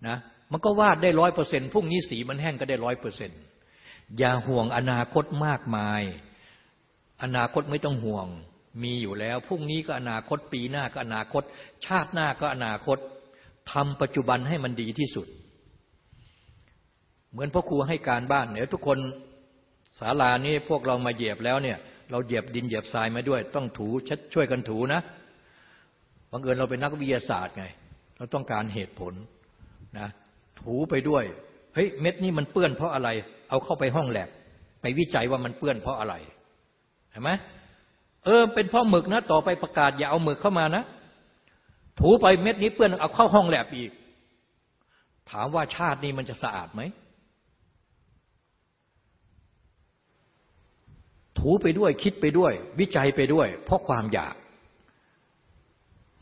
นะมันก็วาดได้ร้อยเปอร์เซ็นต์พรุ่งนี้สีมันแห้งก็ได้ร้อยเปอร์เซ็นต์อย่าห่วงอนาคตมากมาย อนาคตไม่ต้องห่วง มีอยู่แล้วพรุ่งนี้ก็อนาคตปีหน้าก็อนาคต ชาติหน้าก็อนาคตทำปัจจุบันให้มันดีที่สุด เหมือนพ่อครูให้การบ้านเนี่ยทุกคนศาลานี้พวกเรามาเหยียบแล้วเนี่ย เราเหยียบดินเหยียบทรายมาด้วย ต้องถูช่วยกันถูนะบังเอิญเราเป็นนักวิทยาศาสตร์ไง เราต้องการเหตุผลนะถูไปด้วยเฮ้ยเม็ดนี้มันเปื้อนเพราะอะไร เอาเข้าไปห้องแลบไปวิจัยว่ามันเปื้อนเพราะอะไร เห็นไหมเออ เป็นพราะหมึกนะ ต่อไปประกาศอย่าเอาหมึกเข้ามานะ ถูไปเม็ดนี้เปื้อนเอาเข้าห้องแลบอีก ถามว่าชาตินี้มันจะสะอาดไหม ถูไปด้วยคิดไปด้วย วิจัยไปด้วย เพราะความอยาก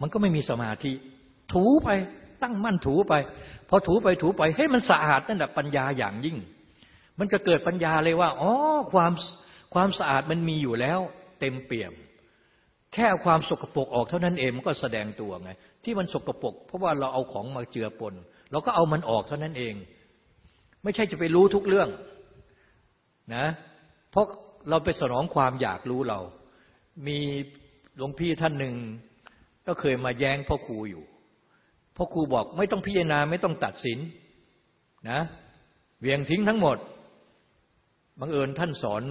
มันก็ไม่มีสมาธิ ถูไปตั้งมั่นถูไป พอถูไปถูไปให้มันสะอาดนั่นแหละปัญญาอย่างยิ่ง มันจะเกิดปัญญาเลยว่า อ๋อ ความ ความสะอาดมันมีอยู่แล้วเต็มเปี่ยม แค่ความสกปรกออกเท่านั้นเองมันก็แสดงตัวไง ที่มันสกปรกเพราะว่าเราเอาของมาเจือปนเราก็เอามันออกเท่านั้นเอง ไม่ใช่จะไปรู้ทุกเรื่องนะเพราะเราไปสนองความอยากรู้เรา มีหลวงพี่ท่านหนึ่งก็เคยมาแย้งพ่อครูอยู่พ่อครูบอกไม่ต้องพิจารณาไม่ต้องตัดสินนะเวียงทิ้งทั้งหมดบังเอิญท่านสอน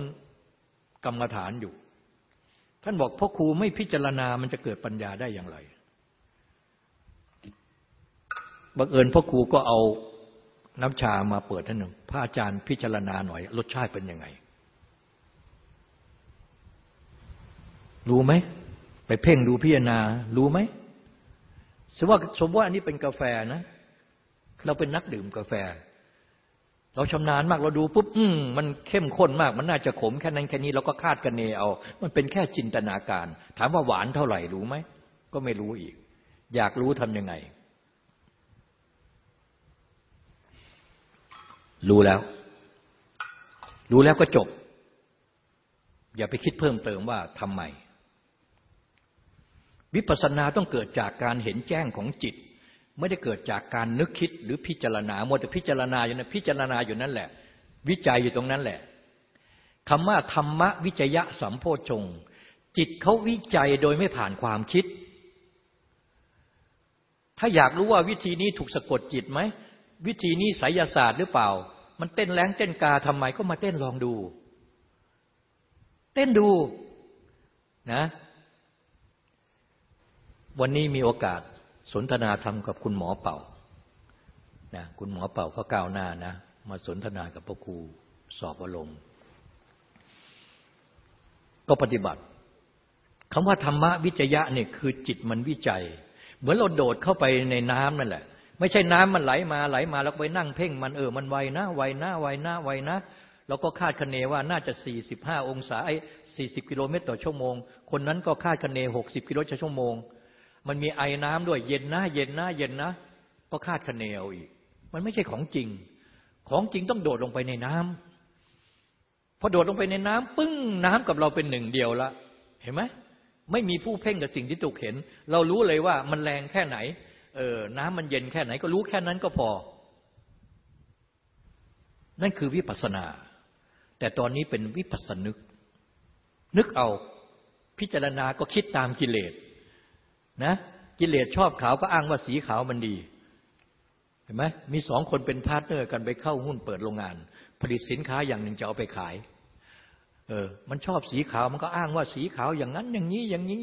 กรรมฐานอยู่ ท่านบอกพ่อครูไม่พิจารณามันจะเกิดปัญญาได้อย่างไรบังเอิญพ่อครูก็เอาน้ำชามาเปิดท่านหนึ่งพระอาจารย์พิจารณาหน่อย รสชาติเป็นยังไง รู้ไหม ไปเพ่งดูพิจารณา รู้ไหมสมว่าสมว่าอันนี้เป็นกาแฟนะ เราเป็นนักดื่มกาแฟ เราชำนาญมากเราดูปุ๊บอืมมันเข้มข้นมาก มันน่าจะขมแค่นั้นแค่นี้เราก็คาดกันเนเอา มันเป็นแค่จินตนาการ ถามว่าหวานเท่าไหร่รู้ไหมก็ไม่รู้อีก อยากรู้ทำยังไง รู้แล้ว รู้แล้วก็จบ อย่าไปคิดเพิ่มเติมว่าทำไม วิปัสสนาต้องเกิดจากการเห็นแจ้งของจิต ไม่ได้เกิดจากการนึกคิดหรือพิจารณาโมดแต่พิจารณาอยู่นั้นพิจารณาอยู่นั่นแหละ วิจัยอยู่ตรงนั้นแหละคำว่าธรรมวิจยะสัมโพชง จิตเขาวิจัยโดยไม่ผ่านความคิด ถ้าอยากรู้ว่าวิธีนี้ถูกสะกดจิตไหม วิธีนี้ไสยศาสตร์หรือเปล่า มันเต้นแรงเต้นกาทำไมก็มาเต้นลองดู เต้นดูนะ วันนี้มีโอกาส สนทนาธรรมกับคุณหมอเป่านะคุณหมอเป่าก็ก้าวหน้านะ มาสนทนากับพระครูสอบอารมณ์ก็ปฏิบัติคำว่าธรรมะวิจยะเนี่ยคือจิตมันวิจัย เหมือนเราโดดเข้าไปในน้ำนั่นแหละ ไม่ใช่น้ำมันไหลมาไหลมาแล้วไปนั่งเพ่งมันเออมันไวนะไวนะไวนะไวนะเราก็คาดคะเนว่าน่าจะสี่สิบห้าองศาไอ้สี่สิบกิโลเมตรต่อชั่วโมง คนนั้นก็คาดคะเนหกสิบกิโลต่อชั่วโมง มันมีไอ้น้ำด้วย เย็นนะเย็นนะเย็นนะ ก็คาดคะเนเอาอีก มันไม่ใช่ของจริง ของจริงต้องโดดลงไปในน้ำพอโดดลงไปในน้ำปึ้งน้ำกับเราเป็นหนึ่งเดียวละ เห็นไหมไม่มีผู้เพ่งกับสิ่งที่ถูกเห็น เรารู้เลยว่ามันแรงแค่ไหน เออ น้ำมันเย็นแค่ไหน ก็รู้แค่นั้นก็พอ นั่นคือวิปัสสนา แต่ตอนนี้เป็นวิปัสสนึก นึกเอาพิจารณาก็คิดตามกิเลส นะกิเลสชอบขาวก็อ้างว่าสีขาวมันดี เห็นไหมมีสองคนเป็น partner กันไปเข้าหุ้นเปิดโรงงาน ผลิตสินค้าอย่างหนึ่งจะเอาไปขาย เออ มันชอบสีขาวมันก็อ้างว่าสีขาวอย่างนั้นอย่างนี้อย่างนี้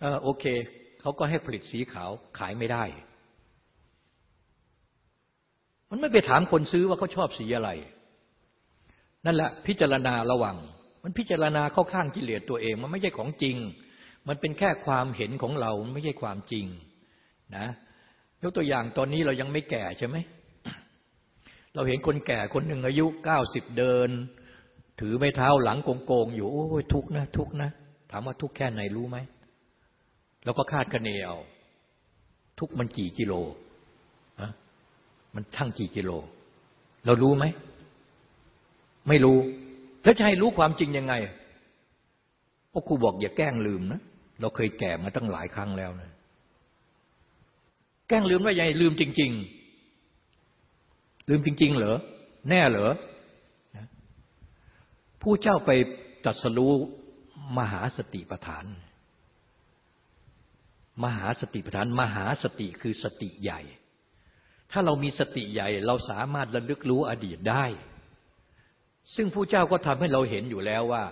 เออโอเคเขาก็ให้ผลิตสีขาวขายไม่ได้ มันไม่ไปถามคนซื้อว่าเขาชอบสีอะไร นั่นแหละพิจารณาระวัง มันพิจารณาเข้าข้างกิเลสตัวเอง มันไม่ใช่ของจริง มันเป็นแค่ความเห็นของเราไม่ใช่ความจริงนะยกตัวอย่างตอนนี้เรายังไม่แก่ใช่ไหม เราเห็นคนแก่คนหนึ่งอายุเก้าสิบเดิน ถือไม้เท้าหลังโกงๆอยู่ โอ้ยทุกนะ ทุกนะ ถามว่าทุกแค่ไหนรู้ไหมเราก็คาดคะเนเอาทุกมันกี่กิโลอะมันช่างกี่กิโล เรารู้ไหม ไม่รู้ แล้วจะให้รู้ความจริงยังไงพราะครูบอกอย่าแกล้งลืมนะ เราเคยแก่มาตั้งหลายครั้งแล้วนะแกล้งลืมว่ายังลืมจริง ๆ ลืมจริง ๆ เหรอ แน่เหรอผู้เจ้าไปตัดสรู้มหาสติปัฏฐาน มหาสติปัฏฐาน มหาสติคือสติใหญ่ ถ้าเรามีสติใหญ่เราสามารถระลึกรู้อดีตได้ ซึ่งผู้เจ้าก็ทำให้เราเห็นอยู่แล้วว่า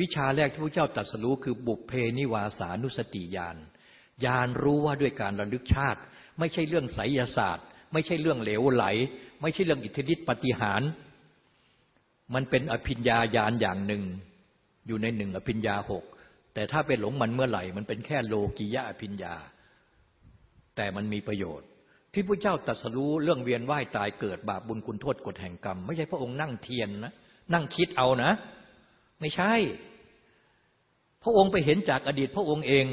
วิชาแรกที่พระเจ้าตรัสรู้คือบุพเพนิวาสานุสติญาณญาณรู้ว่าด้วยการระลึกชาติ ไม่ใช่เรื่องไสยศาสตร์ ไม่ใช่เรื่องเหลวไหล ไม่ใช่เรื่องอิทธิฤทธิปฏิหาร มันเป็นอภิญญาญาณอย่างหนึ่ง อยู่ในหนึ่งอภิญญาหกแต่ถ้าไปหลงมันเมื่อไหร่ มันเป็นแค่โลกียะอภิญญา แต่มันมีประโยชน์ ที่พระเจ้าตรัสรู้เรื่องเวียนว่ายตายเกิดบาปบุญคุณโทษกฎแห่งกรรม ไม่ใช่พระองค์นั่งเทียนนะนั่งคิดเอานะ ไม่ใช่ พระองค์ไปเห็นจากอดีตพระองค์เอง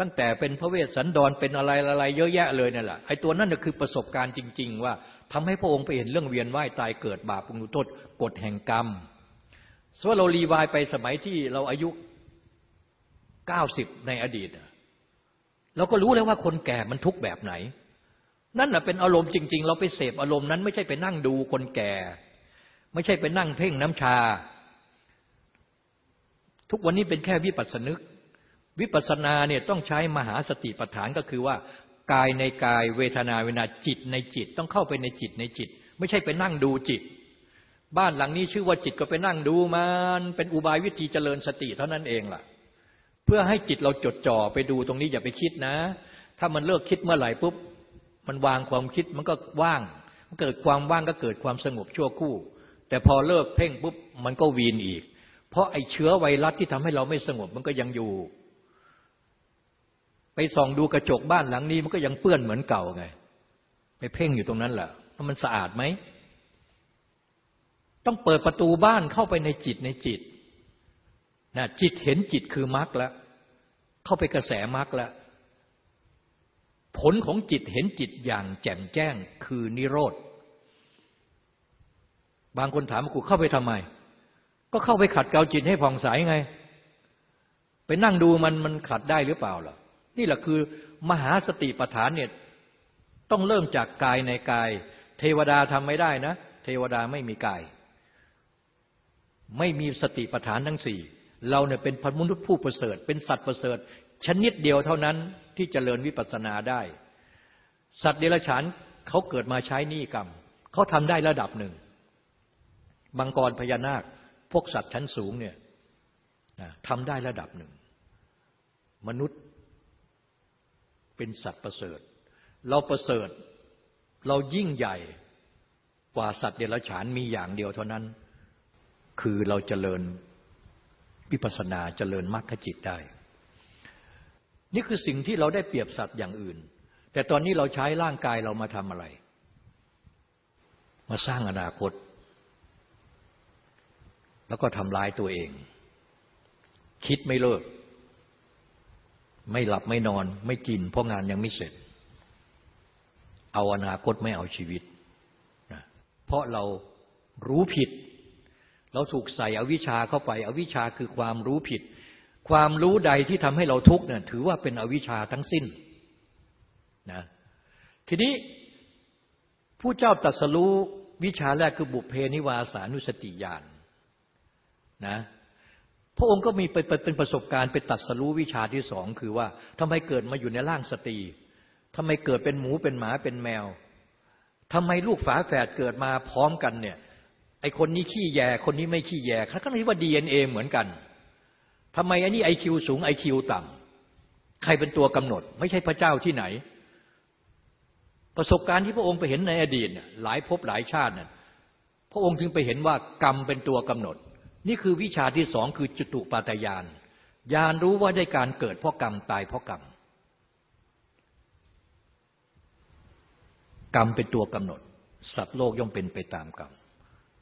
ตั้งแต่เป็นพระเวสสันดรเป็นอะไรอะไรเยอะแยะเลยนี่แหละไอ้ตัวนั้นคือประสบการณ์จริง ๆ ว่าทำให้พระองค์ไปเห็นเรื่องเวียนว่ายตายเกิดบาปปุญโทษกฎแห่งกรรมส่วนเรารีวายไปสมัยที่เราอายุเก้าสิบในอดีตเราก็รู้แล้วว่าคนแก่มันทุกแบบไหน นั่นแหละเป็นอารมณ์จริง ๆ เราไปเสพอารมณ์นั้นไม่ใช่ไปนั่งดูคนแก่ ไม่ใช่ไปนั่งเพ่งน้ำชา ทุกวันนี้เป็นแค่วิปัสสนึก วิปัสสนาเนี่ยต้องใช้มหาสติปัฏฐานก็คือว่ากายในกายเวทนาเวนาจิตในจิตต้องเข้าไปในจิตในจิต ไม่ใช่ไปนั่งดูจิต บ้านหลังนี้ชื่อว่าจิตก็ไปนั่งดูมันเป็นอุบายวิธีเจริญสติเท่านั้นเองล่ะ เพื่อให้จิตเราจดจ่อไปดูตรงนี้อย่าไปคิดนะ ถ้ามันเลิกคิดเมื่อไหร่ปุ๊บมันวางความคิดมันก็ว่าง มันเกิดความว่างก็เกิดความสงบชั่วคู่ แต่พอเลิกเพ่งปุ๊บมันก็วีนอีก เพราะไอเชื้อไวรัสที่ทำให้เราไม่สงบมันก็ยังอยู่ ไปส่องดูกระจกบ้านหลังนี้มันก็ยังเปื้อนเหมือนเก่าไง ไปเพ่งอยู่ตรงนั้นแหละว่ามันสะอาดไหม ต้องเปิดประตูบ้านเข้าไปในจิตในจิตนะจิตเห็นจิตคือมรรคแล้ว เข้าไปกระแสมรรคแล้ว ผลของจิตเห็นจิตอย่างแจ่มแจ้งคือนิโรธ บางคนถามกูเข้าไปทำไม ก็เข้าไปขัดเกลาจิตให้ผ่องใสไง ไปนั่งดูมันมันขัดได้หรือเปล่าล่ะ นี่แหละคือมหาสติปัฏฐานเนี่ยต้องเริ่มจากกายในกาย เทวดาทำไม่ได้นะ เทวดาไม่มีกาย ไม่มีสติปัฏฐานทั้งสี่เราเนี่ยเป็นพมนุษย์ผู้ประเสริฐ เป็นสัตว์ประเสริฐ ชนิดเดียวเท่านั้นที่จเจริญวิปัสสนาได้ สัตว์เดรัจฉานเขาเกิดมาใช้นี่กรรมเขาทำได้ระดับหนึ่งบังกรพญานาค พวกสัตว์ชั้นสูงเนี่ยทำได้ระดับหนึ่ง มนุษย์เป็นสัตว์ประเสริฐ เราประเสริฐเรายิ่งใหญ่กว่าสัตว์เดรัจฉานมีอย่างเดียวเท่านั้น คือเราเจริญวิปัสนาเจริญมรรคจิตได้ นี่คือสิ่งที่เราได้เปรียบสัตว์อย่างอื่น แต่ตอนนี้เราใช้ร่างกายเรามาทำอะไร มาสร้างอนาคต แล้วก็ทำลายตัวเอง คิดไม่เลิก ไม่หลับไม่นอน ไม่กิน เพราะงานยังไม่เสร็จ เอาอนาคตไม่เอาชีวิตนะเพราะเรารู้ผิด เราถูกใส่อวิชชาเข้าไป อวิชชาคือความรู้ผิด ความรู้ใดที่ทำให้เราทุกข์เนี่ยถือว่าเป็นอวิชชาทั้งสิ้นนะทีนี้ผู้เจ้าตรัสรู้วิชาแรกคือบุพเพนิวาสานุสติญาณ นะพระองค์ก็มีเป็นประสบการณ์ไปตัดสรู้วิชาที่สองคือว่าทำไมเกิดมาอยู่ในร่างสตรีทำไมเกิดเป็นหมูเป็นหมาเป็นแมวทำไมลูกฝาแฝดเกิดมาพร้อมกันเนี่ยไอคนนี้ขี้แยคนนี้ไม่ขี้แยเขาก็เรียว่าดีเอ็นเอเหมือนกันทำไมอันนี้ไอคิวสูงไอคิวต่ำใครเป็นตัวกำหนด ไม่ใช่พระเจ้าที่ไหน ประสบการณ์ที่พระองค์ไปเห็นในอดีตหลายภพหลายชาติเนี่ยพระองค์ถึงไปเห็นว่ากรรมเป็นตัวกำหนด นี่คือวิชาที่สองคือจุตุปาตยานยานรู้ว่าได้การเกิดเพราะกรรมตายเพราะกรรม กรรมเป็นตัวกำหนด สัตว์โลกย่อมเป็นไปตามกรรม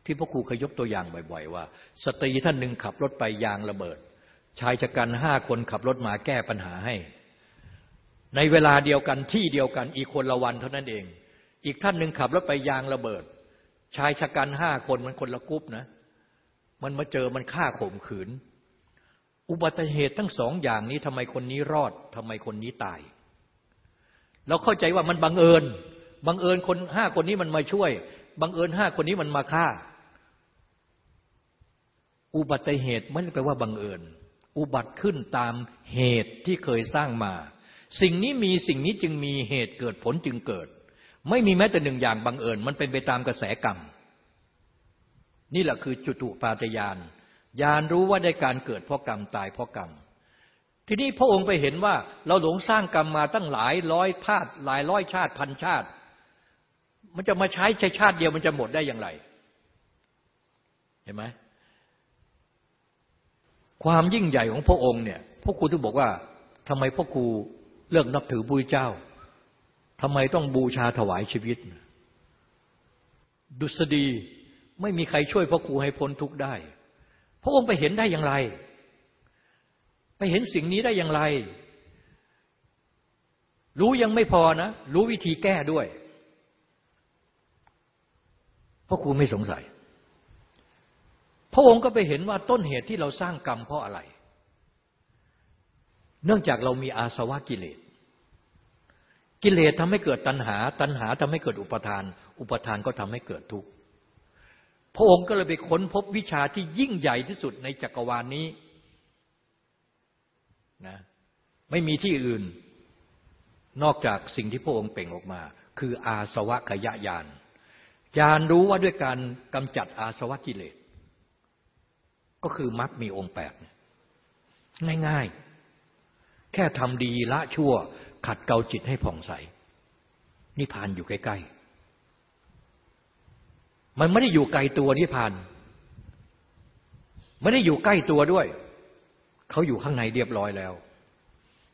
ที่พ่อครูเคยยกตัวอย่างบ่อย ๆ ว่า สตรีท่านหนึ่งขับรถไปยางระเบิด ชายชะกันห้าคนขับรถมาแก้ปัญหาให้ ในเวลาเดียวกันที่เดียวกันอีกคนละวันเท่านั้นเอง อีกท่านหนึ่งขับรถไปยางระเบิด ชายชะกันห้าคนมันคนละกุ๊บนะ มันมาเจอมันฆ่าข่มขืน อุบัติเหตุทั้งสองอย่างนี้ทำไมคนนี้รอดทำไมคนนี้ตาย เราเข้าใจว่ามันบังเอิญบังเอิญคนห้าคนนี้มันมาช่วย บังเอิญห้าคนนี้มันมาฆ่า อุบัติเหตุไม่ได้แปลว่าบังเอิญ อุบัติขึ้นตามเหตุที่เคยสร้างมา สิ่งนี้มีสิ่งนี้จึงมีเหตุเกิดผลจึงเกิด ไม่มีแม้แต่หนึ่งอย่างบังเอิญ มันเป็นไปตามกระแสกรรม นี่แหละคือจุตุปาตยานยานรู้ว่าได้การเกิดเพราะกรรมตายเพราะกรรม ทีนี้พระองค์ไปเห็นว่าเราหลงสร้างกรรมมาตั้งหลายร้อยชาติหลายร้อยชาติพันชาติ มันจะมาใช้ใช้ชาติเดียวมันจะหมดได้อย่างไร เห็นไหมความยิ่งใหญ่ของพระองค์เนี่ยพวกครูถึงบอกว่าทำไมพ่อครูเลิกนับถือพระเจ้าทำไมต้องบูชาถวายชีวิต ดุษฎี ไม่มีใครช่วยพ่อครูให้พ้นทุกข์ได้ พระองค์ไปเห็นได้อย่างไร ไปเห็นสิ่งนี้ได้อย่างไร รู้ยังไม่พอนะ รู้วิธีแก้ด้วย พระครูไม่สงสัย พระองค์ก็ไปเห็นว่าต้นเหตุที่เราสร้างกรรมเพราะอะไร เนื่องจากเรามีอาสวะกิเลสกิเลสทำให้เกิดตัณหา ตัณหาทำให้เกิดอุปทาน อุปทานก็ทำให้เกิดทุกข์ พระองค์ก็เลยไปค้นพบวิชาที่ยิ่งใหญ่ที่สุดในจักรวาลนนี้นะไม่มีที่อื่น นอกจากสิ่งที่พระองค์เป่งออกมา คืออาสวะขยะยานญาณรู้ว่าด้วยการกำจัดอาสวะกิเลส ก็คือมรรคมีองค์แปดง่ายๆ แค่ทำดีละชั่ว ขัดเกาจิตให้ผ่องใส นิพพานอยู่ใกล้ๆ มันไม่ได้อยู่ไกลตัวนิพพาน ไม่ได้อยู่ใกล้ตัวด้วย เขาอยู่ข้างในเรียบร้อยแล้ว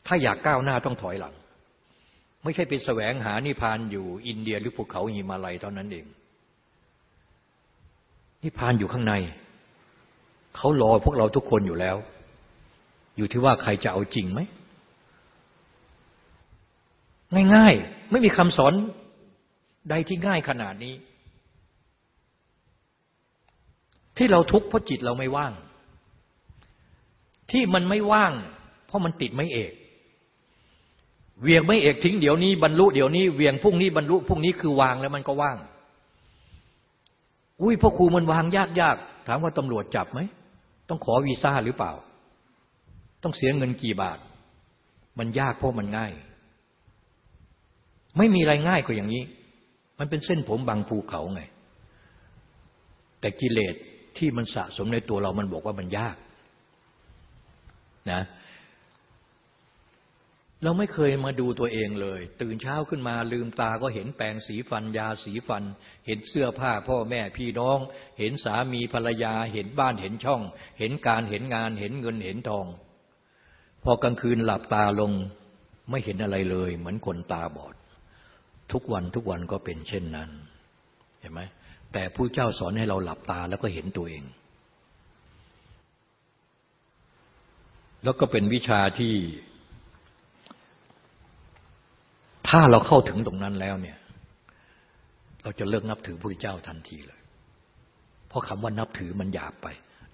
ถ้าอยากก้าวหน้าต้องถอยหลัง ไม่ใช่ไปแสวงหานิพพานอยู่อินเดียหรือภูเขาหิมาลัยเท่านั้นเอง นิพพานอยู่ข้างใน เขารอพวกเราทุกคนอยู่แล้ว อยู่ที่ว่าใครจะเอาจริงไหมง่ายๆ ไม่มีคำสอนใดที่ง่ายขนาดนี้ ที่เราทุกข์เพราะจิตเราไม่ว่าง ที่มันไม่ว่าง เพราะมันติดไม่เอก เวียงไม่เอกทิ้งเดี๋ยวนี้บรรลุเดี๋ยวนี้เวียงพรุ่งนี้บรรลุพรุ่งนี้คือวางแล้วมันก็ว่าง อุ้ยพ่อครูมันวางยากยากถามว่าตำรวจจับไหมต้องขอวีซ่าหรือเปล่า ต้องเสียเงินกี่บาท มันยากเพราะมันง่าย ไม่มีอะไรง่ายกว่าอย่างนี้ มันเป็นเส้นผมบางภูเขาไงแต่กิเลส ที่มันสะสมในตัวเรามันบอกว่ามันยากนะเราไม่เคยมาดูตัวเองเลย ตื่นเช้าขึ้นมาลืมตาก็เห็นแปรงสีฟันยาสีฟัน เห็นเสื้อผ้าพ่อแม่พี่น้อง เห็นสามีภรรยา เห็นบ้านเห็นช่อง เห็นการเห็นงานเห็นเงินเห็นทอง พอกลางคืนหลับตาลงไม่เห็นอะไรเลย เหมือนคนตาบอด ทุกวันทุกวันก็เป็นเช่นนั้น เห็นไหม แต่ผู้เจ้าสอนให้เราหลับตาแล้วก็เห็นตัวเอง แล้วก็เป็นวิชาที่ ถ้าเราเข้าถึงตรงนั้นแล้วเนี่ย เราจะเลิกนับถือพระเจ้าทันทีเลย เพราะคำว่านับถือมันหยาบไป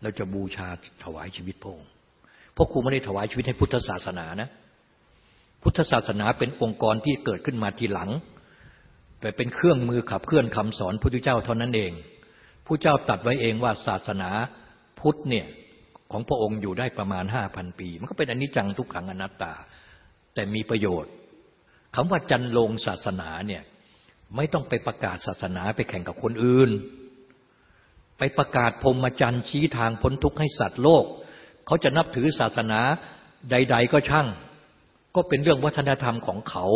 เราจะบูชาถวายชีวิตพระองค์พราะครูไม่ได้ถวายชีวิตให้พุทธศาสนานะ พุทธศาสนาเป็นองค์กรที่เกิดขึ้นมาทีหลัง แต่เป็นเครื่องมือขับเคลื่อนคำสอนพระพุทธเจ้าเท่านั้นเองผู้เจ้าตัดไว้เองว่าศาสนาพุทธเนี่ยของพระองค์อยู่ได้ประมาณห้าพันปี มันก็เป็นอนิจจังทุกขังอนัตตา แต่มีประโยชน์คำว่าจันลงศาสนาเนี่ยไม่ต้องไปประกาศศาสนาไปแข่งกับคนอื่น ไปประกาศพรมจันทร์ชี้ทางพ้นทุกข์ให้สัตว์โลก เขาจะนับถือศาสนาใด ๆ ก็ช่าง ก็เป็นเรื่องวัฒนธรรมของเขา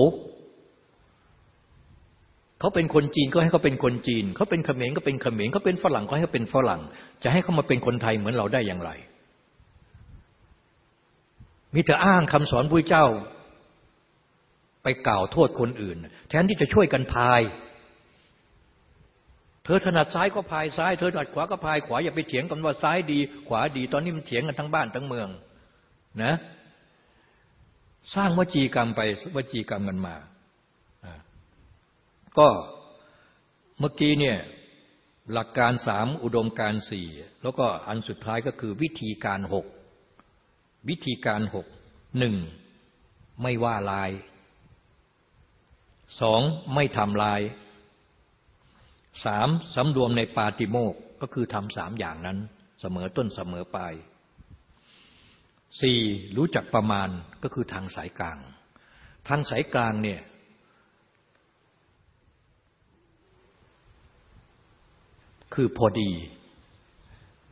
เขาเป็นคนจีนก็ให้เขาเป็นคนจีน เขาเป็นเขมรก็เป็นเขมรเขาเป็นฝรั่งก็ให้เขาเป็นฝรั่ง จะให้เขามาเป็นคนไทยเหมือนเราได้อย่างไรมีแต่อ้างคำสอนพระเจ้า ไปกล่าวโทษคนอื่น แทนที่จะช่วยกันพาย เธอถนัดซ้ายก็พายซ้าย เธอถนัดขวาก็พายขวาอย่าไปเถียงกันว่าซ้ายดี ขวาดี ตอนนี้มันเถียงกันทั้งบ้านทั้งเมือง นะ สร้างวจีกรรมไปวจีกรรมกันมา ก็เมื่อกี้เนี่ยหลักการสามอุดมการสี่แล้วก็อันสุดท้ายก็คือวิธีการหกวิธีการหกหนึ่งไม่ว่าลายสองไม่ทำลายสามสำรวมในปาติโมกก็คือทำสามอย่างนั้น เสมอต้นเสมอปลายสี่รู้จักประมาณก็คือทางสายกลาง ทางสายกลางเนี่ย คือพอดี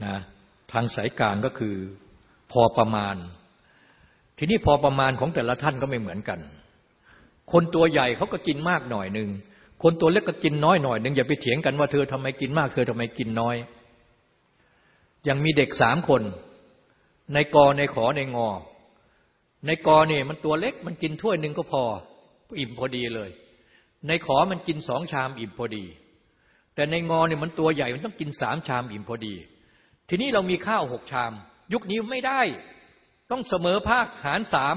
นะทางสายกลางก็คือพอประมาณ ทีนี้พอประมาณของแต่ละท่านก็ไม่เหมือนกัน คนตัวใหญ่เขาก็กินมากหน่อยหนึ่งคนตัวเล็กก็กินน้อยหน่อยหนึ่งอย่าไปเถียงกันว่าเธอทำไมกินมากเธอทำไมกินน้อยยังมีเด็กสามคน ในกอในขอในงอ ในกอเนี่ยมันตัวเล็กมันกินถ้วยหนึ่งก็พอ อิ่มพอดีเลย ในขอมันกินสองชามอิ่มพอดี แต่ในงอเนี่ยมันตัวใหญ่มันต้องกินสามชามอิ่มพอดี ทีนี้เรามีข้าวหกชาม ยุคนี้ไม่ได้ ต้องเสมอภาคหารสาม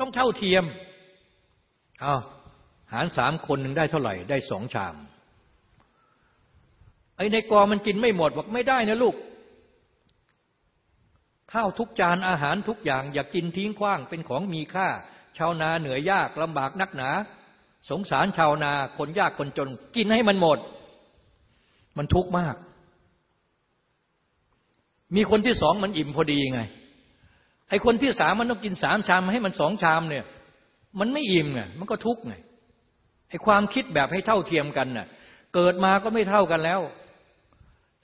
ต้องเท่าเทียมเอาหารสามคนหนึ่งได้เท่าไหร่ ได้สองชามไอ้ในกอมันกินไม่หมดบอกไม่ได้นะลูกข้าวทุกจานอาหารทุกอย่าง อย่ากกินทิ้งขว้างเป็นของมีค่า ชาวนาเหนื่อยยากลำบากนักหนา สงสารชาวนาคนยากคนจน กินให้มันหมด มันทุกข์มาก มีคนที่สองมันอิ่มพอดีไงไอ้คนที่สามมันต้องกินสามชามให้มันสองชามเนี่ย มันไม่อิ่มไงมันก็ทุกข์ไงไอ้ความคิดแบบให้เท่าเทียมกันน่ะ เกิดมาก็ไม่เท่ากันแล้ว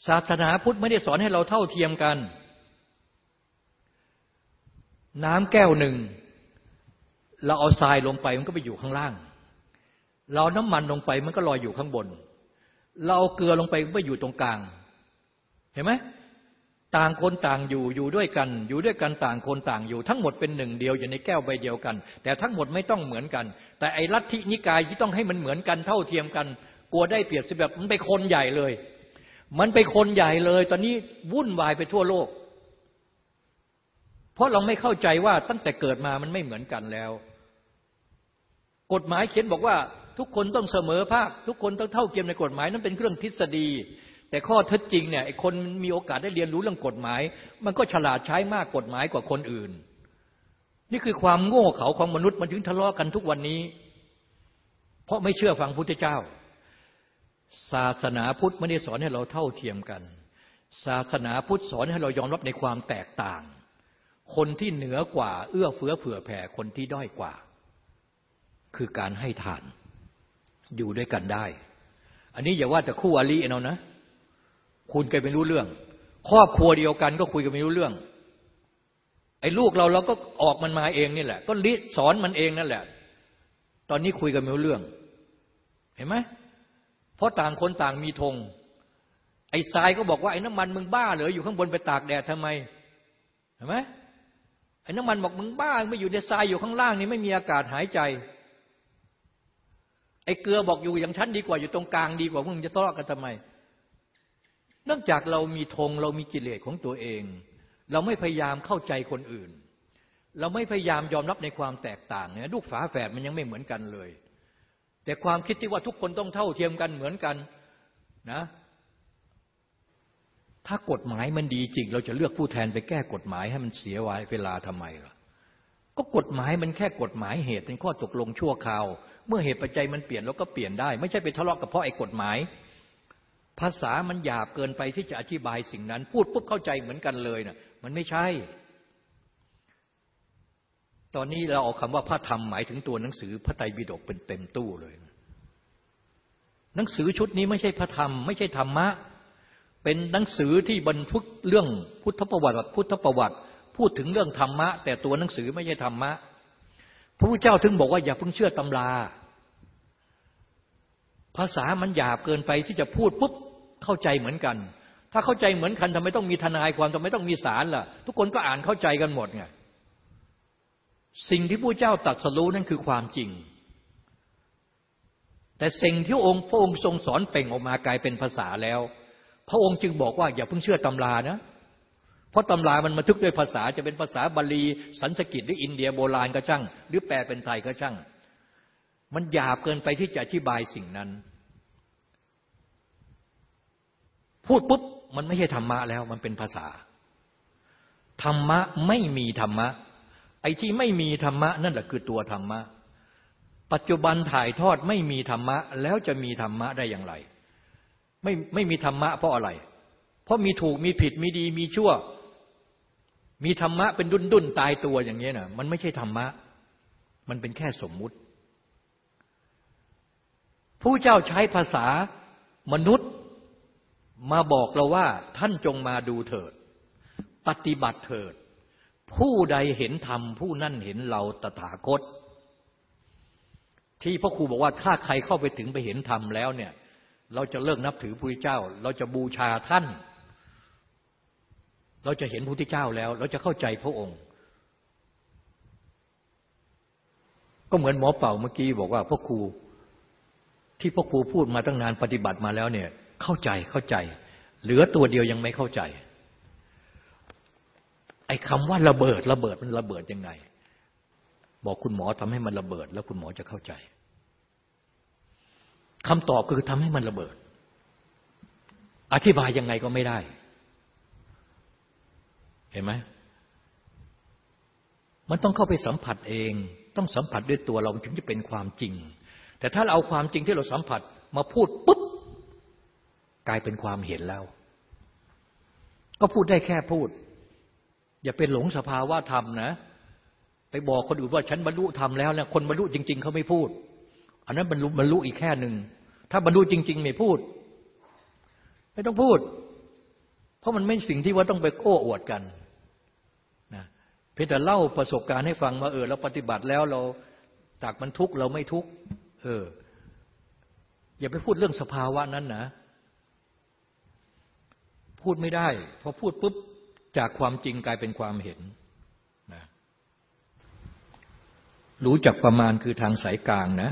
ศาสนาพุทธไม่ได้สอนให้เราเท่าเทียมกัน น้ำแก้วหนึ่งเราเอาทรายลงไปมันก็ไปอยู่ข้างล่าง เราน้ำมันลงไปมันก็ลอยอยู่ข้างบน เราเกลือลงไปมันก็อยู่ตรงกลาง เห็นไหมต่างคนต่างอยู่อยู่ด้วยกัน อยู่ด้วยกันต่างคนต่างอยู่ ทั้งหมดเป็นหนึ่งเดียวอยู่ในแก้วใบเดียวกัน แต่ทั้งหมดไม่ต้องเหมือนกัน แต่ไอ้ลัทธินิกายที่ต้องให้มันเหมือนกันเท่าเทียมกัน กลัวได้เปรียบแบบมันไปคนใหญ่เลย มันไปคนใหญ่เลย ตอนนี้วุ่นวายไปทั่วโลก เพราะเราไม่เข้าใจว่าตั้งแต่เกิดมามันไม่เหมือนกันแล้ว กฎหมายเขียนบอกว่า ทุกคนต้องเสมอภาค ทุกคนต้องเท่าเทียมในกฎหมายนั้นเป็นเครื่องทฤษฎี แต่ข้อเท็จจริงเนี่ยไอ้คนมีโอกาสได้เรียนรู้เรื่องกฎหมาย มันก็ฉลาดใช้มากกฎหมายกว่าคนอื่น นี่คือความโง่เขลาของมนุษย์มันถึงทะเลาะกันทุกวันนี้ เพราะไม่เชื่อฟังพุทธเจ้า ศาสนาพุทธไม่ได้สอนให้เราเท่าเทียมกัน ศาสนาพุทธสอนให้เรายอมรับในความแตกต่าง คนที่เหนือกว่า เอื้อเฟื้อเผื่อแผ่คนที่ด้อยกว่า คือการให้ทาน อยู่ด้วยกันได้ อันนี้อย่าว่าแต่คู่อริเอานะ คุณกันไม่รู้เรื่อง ครอบครัวเดียวกันก็คุยกันไม่รู้เรื่อง ไอ้ลูกเราเราก็ออกมันมาเองนี่แหละ ก็ลิสอนมันเองนั่นแหละ ตอนนี้คุยกันไม่รู้เรื่อง เห็นไหมเพราะต่างคนต่างมีธง ไอ้ทรายก็บอกว่าไอ้น้ำมันมึงบ้าเหรออยู่ข้างบนไปตากแดดทำไม เห็นไหมไอ้น้ำมันบอกมึงบ้าไม่อยู่ในทรายอยู่ข้างล่างนี่ไม่มีอากาศหายใจ ไอ้เกลือบอกอยู่อย่างฉันดีกว่าอยู่ตรงกลางดีกว่ามึงจะทะเลาะกันทำไมเนื่องจากเรามีธงเรามีกิเลสของตัวเอง เราไม่พยายามเข้าใจคนอื่น เราไม่พยายามยอมรับในความแตกต่างเนี่ยลูกฝาแฝดมันยังไม่เหมือนกันเลย แต่ความคิดที่ว่าทุกคนต้องเท่าเทียมกันเหมือนกันนะ ถ้ากฎหมายมันดีจริง เราจะเลือกผู้แทนไปแก้กฎหมายให้มันเสียเวลาทำไมล่ะก็กฎหมายมันแค่กฎหมายเหตุเป็นข้อตกลงชั่วคราว เมื่อเหตุปัจจัยมันเปลี่ยนเราก็เปลี่ยนได้ ไม่ใช่ไปทะเลาะกับเพราะไอ้กฎหมาย ภาษามันหยาบเกินไปที่จะอธิบายสิ่งนั้น พูดปุ๊บเข้าใจเหมือนกันเลยนะ่ะ มันไม่ใช่ ตอนนี้เราเอาคำว่าพระธรรมหมายถึงตัวหนังสือพระไตรปิฎกเป็นเต็มตู้เลยหนังสือชุดนี้ไม่ใช่พระธรรม ไม่ใช่ธรรมะ เป็นหนังสือที่บรรทุกเรื่องพุทธประวัติ พุทธประวัติ พูดถึงเรื่องธรรมะ แต่ตัวหนังสือไม่ใช่ธรรมะ พระพุทธเจ้าถึงบอกว่าอย่าเพิ่งเชื่อตำรา ภาษามันหยาบเกินไปที่จะพูดปุ๊บเข้าใจเหมือนกัน ถ้าเข้าใจเหมือนกันทำไมต้องมีทนายความทำไมต้องมีศาลล่ะ ทุกคนก็อ่านเข้าใจกันหมดไงสิ่งที่พระเจ้าตัดสรู้นั่นคือความจริง แต่สิ่งที่องค์พระองค์ทรงสอนเป่งออกมากลายเป็นภาษาแล้ว พระองค์จึงบอกว่าอย่าเพิ่งเชื่อตำรานะ ราะตำรามันบันทึกด้วยภาษาจะเป็นภาษาบาลี สันสกิตหรืออินเดียโบราณก็ช่าง หรือแปลเป็นไทยก็ช่าง มันหยาบเกินไปที่จะอธิบายสิ่งนั้น พูดปุ๊บมันไม่ใช่ธรรมะแล้วมันเป็นภาษา ธรรมะไม่มีธรรมะ ไอ้ที่ไม่มีธรรมะ นั่นแหละคือตัวธรรมะ ปัจจุบันถ่ายทอดไม่มีธรรมะ แล้วจะมีธรรมะได้อย่างไร ไม่ไม่มีธรรมะเพราะอะไร เพราะมีถูกมีผิดมีดีมีชั่ว มีธรรมะเป็นดุนดุนตายตัวอย่างนี้นะมันไม่ใช่ธรรมะ มันเป็นแค่สมมุติ ผู้เจ้าใช้ภาษามนุษย์มาบอกเราว่า ท่านจงมาดูเถิด ปฏิบัติเถิด ผู้ใดเห็นธรรม ผู้นั่นเห็นเราตถาคต ที่พ่อครูบอกว่าถ้าใครเข้าไปถึงไปเห็นธรรมแล้วเนี่ย เราจะเลิกนับถือพระเจ้า เราจะบูชาท่าน เราจะเห็นพระพุทธเจ้าแล้ว เราจะเข้าใจพระองค์ ก็เหมือนหมอเป่าเมื่อกี้บอกว่าพ่อครูที่พ่อครูพูดมาตั้งนานปฏิบัติมาแล้วเนี่ย เข้าใจเข้าใจ เหลือตัวเดียวยังไม่เข้าใจ ไอ้คำว่าระเบิดระเบิดมันระเบิดยังไง บอกคุณหมอทำให้มันระเบิด แล้วคุณหมอจะเข้าใจคำตอบคือทำให้มันระเบิด อธิบายยังไงก็ไม่ได้ ห็นไหมมันต้องเข้าไปสัมผัสเอง ต้องสัมผัสด้วยตัวเราถึงจะเป็นความจริง แต่ถ้าเราเอาความจริงที่เราสัมผัสมาพูดปุ๊บกลายเป็นความเห็นแล้ว ก็พูดได้แค่พูด อย่าเป็นหลงสภาวะธรรมนะ ไปบอกคนอื่นว่าฉันบรรลุธรรมแล้วเนี่ยคนบรรลุจริง ๆเขาไม่พูด อันนั้นบรรลุบรรลุอีกแค่หนึ่งถ้าบรรลุจริง ๆ ไม่พูด ไม่ต้องพูด เพราะมันไม่สิ่งที่ว่าต้องไปโอ้อวดกัน เพียงแต่เล่าประสบการณ์ให้ฟังมาเออเราปฏิบัติแล้วเราจากมันทุกข์เราไม่ทุกข์เออ อย่าไปพูดเรื่องสภาวะนั้นนะ พูดไม่ได้พอพูดปุ๊บจากความจริงกลายเป็นความเห็นนะรู้จักประมาณคือทางสายกลางนะ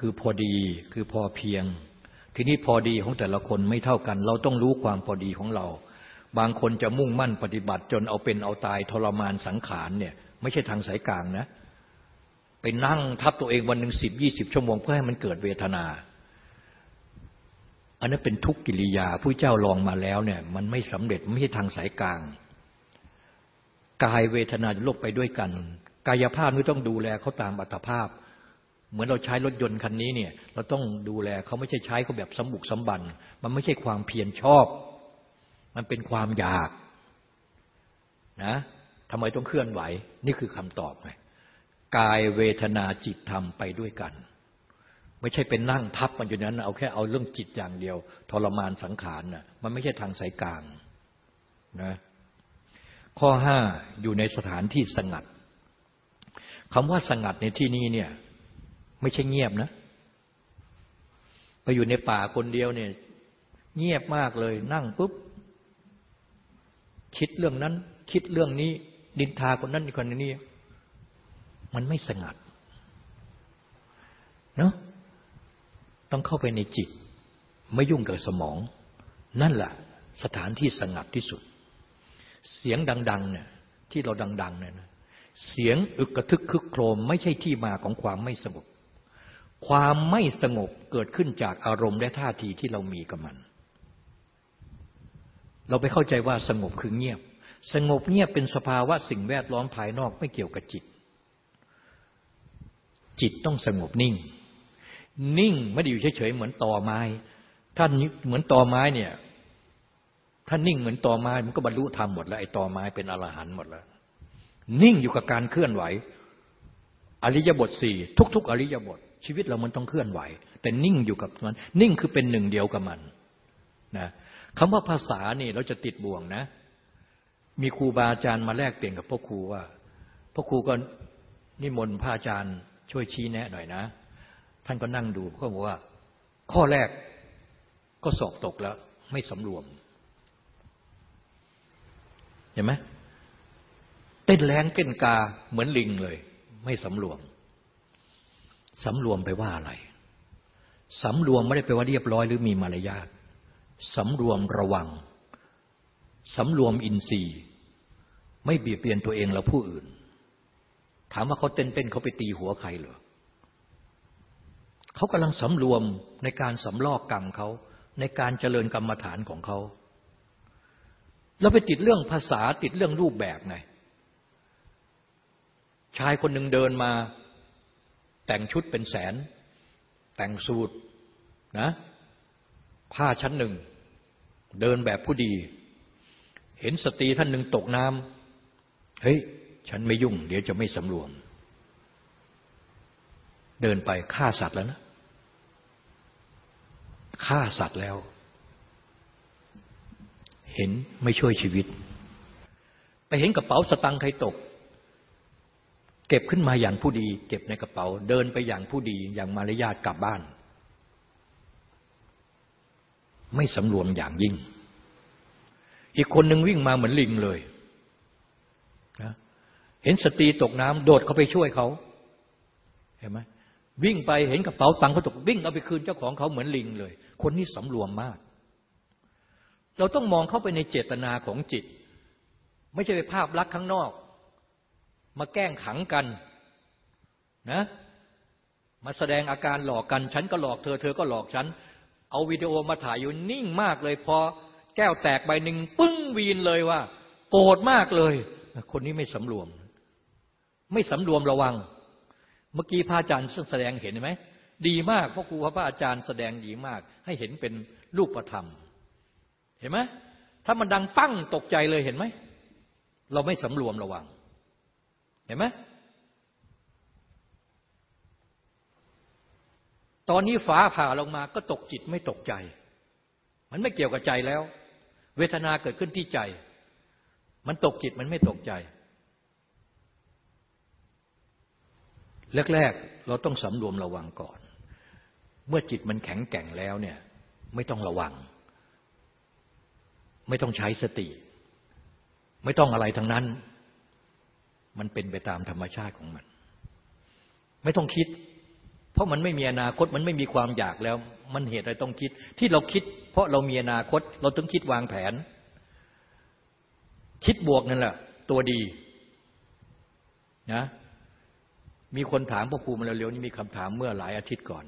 คือพอดีคือพอเพียง ทีนี้พอดีของแต่ละคนไม่เท่ากัน เราต้องรู้ความพอดีของเรา บางคนจะมุ่งมั่นปฏิบัติจนเอาเป็นเอาตายทรมานสังขารเนี่ยไม่ใช่ทางสายกลางนะ ไปนั่งทับตัวเองวันหนึ่งสิบยี่สิบชั่วโมงเพื่อให้มันเกิดเวทนา อันนั้นเป็นทุกกิริยาผู้เจ้าลองมาแล้วเนี่ยมันไม่สำเร็จไม่ใช่ทางสายกลาง กายเวทนาจะลบไปด้วยกัน กายภาพนี่ต้องดูแลเขาตามอัตภาพ เหมือนเราใช้รถยนต์คันนี้เนี่ยเราต้องดูแลเขาไม่ใช่ใช้เขาแบบสมบุกสมบัน มันไม่ใช่ความเพียรชอบ มันเป็นความอยากนะทำไมต้องเคลื่อนไหว นี่คือคำตอบไงกายเวทนาจิตธรรมไปด้วยกัน ไม่ใช่เป็นนั่งทับมันอยู่นั้น เอาแค่เอาเรื่องจิตอย่างเดียว ทรมานสังขารน่ะมันไม่ใช่ทางสายกลางนะข้อห้าอยู่ในสถานที่สงัดคำว่าสงัดในที่นี้เนี่ย ไม่ใช่เงียบนะไปอยู่ในป่าคนเดียวเนี่ย เงียบมากเลยนั่งปุ๊บ คิดเรื่องนั้น คิดเรื่องนี้ ดินทาคนนั้นคนนี้ มันไม่สงัดเนาะต้องเข้าไปในจิต ไม่ยุ่งกับสมอง นั่นแหละสถานที่สงัดที่สุด เสียงดังๆเนี่ยที่เราดัง ๆเนี่ยนะเสียงอึกกระทึกคึกโครม ไม่ใช่ที่มาของความไม่สงบ ความไม่สงบเกิดขึ้นจากอารมณ์และท่าทีที่เรามีกับมัน เราไปเข้าใจว่าสงบคือเงียบ สงบเงียบเป็นสภาวะสิ่งแวดล้อมภายนอกไม่เกี่ยวกับจิต จิตต้องสงบนิ่ง นิ่งไม่ได้อยู่เฉยๆเหมือนตอไม้ท่านเหมือนตอไม้เนี่ยท่านนิ่งเหมือนตอไม้มันก็บรรลุธรรมหมดแล้วไอ้ตอไม้เป็นอรหันต์หมดแล้ว นิ่งอยู่กับการเคลื่อนไหว อริยบทสี่ทุก ๆ อริยบท ชีวิตเรามันต้องเคลื่อนไหว แต่นิ่งอยู่กับมัน นิ่งคือเป็นหนึ่งเดียวกับมันนะ คำว่าภาษานี่เราจะติดบ่วงนะ มีครูบาอาจารย์มาแลกเปลี่ยนกับพ่อครูว่าพ่อครูก็นิมนต์พระอาจารย์ช่วยชี้แนะหน่อยนะ ท่านก็นั่งดูก็บอกว่า ข้อแรกก็สอบตกแล้ว ไม่สำรวม เห็นไหมเต้นแรงเต้นกาเหมือนลิงเลย ไม่สำรวมสำรวมไปว่าอะไรสำรวมไม่ได้แปลว่าเรียบร้อยหรือมีมารยาท สำรวมระวัง สำรวมอินทรีย์ ไม่เบียดเบียนตัวเองและผู้อื่น ถามว่าเขาเต้นเต้นเขาไปตีหัวใครเหรอเขากำลังสำรวมในการสำลอกกรรมเขาในการเจริญกรรมฐานของเขาเราไปติดเรื่องภาษาติดเรื่องรูปแบบไง ชายคนหนึ่งเดินมา แต่งชุดเป็นแสน แต่งสูตรนะผ้าชั้นหนึ่ง เดินแบบผู้ดี เห็นสตรีท่านหนึ่งตกน้ำเฮ้ย ฉันไม่ยุ่ง เดี๋ยวจะไม่สำรวม เดินไปฆ่าสัตว์แล้วนะฆ่าสัตว์แล้ว เห็นไม่ช่วยชีวิต ไปเห็นกระเป๋าสตังค์ใครตก เก็บขึ้นมาอย่างผู้ดี เก็บในกระเป๋า เดินไปอย่างผู้ดี อย่างมารยาทกลับบ้าน ไม่สำรวมอย่างยิ่ง อีกคนหนึ่งวิ่งมาเหมือนลิงเลยนะเห็นสตรีตกน้ำโดดเข้าไปช่วยเขา เห็นไหมวิ่งไปเห็นกระเป๋าตังค์เขาตกวิ่งเอาไปคืนเจ้าของเขาเหมือนลิงเลย คนนี้สำรวมมาก เราต้องมองเข้าไปในเจตนาของจิต ไม่ใช่ไปภาพลักษณ์ข้างนอก มาแกล้งขังกันนะมาแสดงอาการหลอกกัน ฉันก็หลอกเธอ เธอก็หลอกฉัน เอาวิดีโอมาถ่ายอยู่นิ่งมากเลย พอแก้วแตกใบหนึ่งปึ้งวีนเลยว่า โกรธมากเลย คนนี้ไม่สำรวม ไม่สำรวมระวัง เมื่อกี้พระอาจารย์แสดงเห็นไหมดีมากเพราะครูพระอาจารย์แสดงดีมาก ให้เห็นเป็นรูปธรรม เห็นไหมถ้ามันดังปั้งตกใจเลยเห็นไหมเราไม่สำรวมระวัง เห็นไหม ตอนนี้ฟ้าผ่าลงมาก็ตกจิตไม่ตกใจ มันไม่เกี่ยวกับใจแล้ว เวทนาเกิดขึ้นที่ใจ มันตกจิตมันไม่ตกใจ แรกๆ เราต้องสำรวมระวังก่อน เมื่อจิตมันแข็งแกร่งแล้วเนี่ย ไม่ต้องระวัง ไม่ต้องใช้สติ ไม่ต้องอะไรทั้งนั้น มันเป็นไปตามธรรมชาติของมัน ไม่ต้องคิด เพราะมันไม่มีอนาคตมันไม่มีความอยากแล้ว มันเหตุอะไรต้องคิด ที่เราคิด เพราะเรามีอนาคต เราต้องคิดวางแผน คิดบวกนั่นแหละตัวดีนะมีคนถามพ่อครูมาเร็วๆนี้มีคำถามเมื่อหลายอาทิตย์ก่อน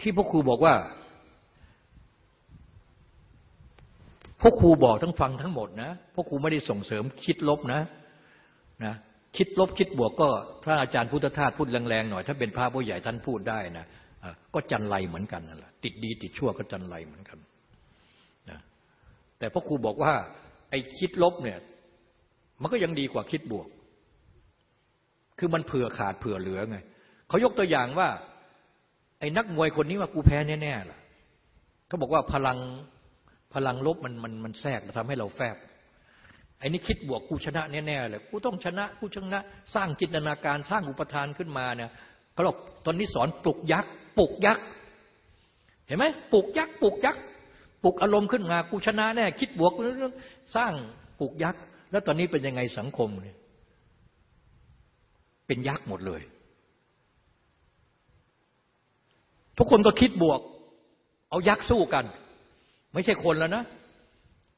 ที่พ่อครูบอกว่าพ่อครูบอกทั้งฟังทั้งหมดนะพ่อครูไม่ได้ส่งเสริมคิดลบนะนะ คิดลบคิดบวกก็พระอาจารย์พุทธทาสพูดแรงๆหน่อย ถ้าเป็นพระผู้ใหญ่ท่านพูดได้นะก็จันไรเหมือนกันนั่นแหละติดดีติดชั่วก็จันไรเหมือนกันนะแต่พ่อครูบอกว่า ไอ้คิดลบเนี่ย มันก็ยังดีกว่าคิดบวก คือมันเผื่อขาดเผื่อเหลือไงเขายกตัวอย่างว่า ไอ้นักมวยคนนี้ว่ากูแพ้แน่ๆล่ะเขาบอกว่าพลังพลังลบมันมันมันแทรกทำให้เราแฟบ ไอ้นี่คิดบวกกูชนะแน่ๆเลยกูต้องชนะกูชนะ สร้างจินตนาการสร้างอุปทานขึ้นมาเนี่ยเขาบอกตอนนี้สอนปลุกยักษ์ปลุกยักษ์เห็นไหมปลุกยักษ์ปลุกยักษ์ปลุกอารมณ์ขึ้นมากูชนะแน่คิดบวกสร้างปลุกยักษ์แล้วตอนนี้เป็นยังไงสังคมเนี่ยเป็นยักษ์หมดเลย ทุกคนก็คิดบวก เอายักษ์สู้กัน ไม่ใช่คนแล้วนะ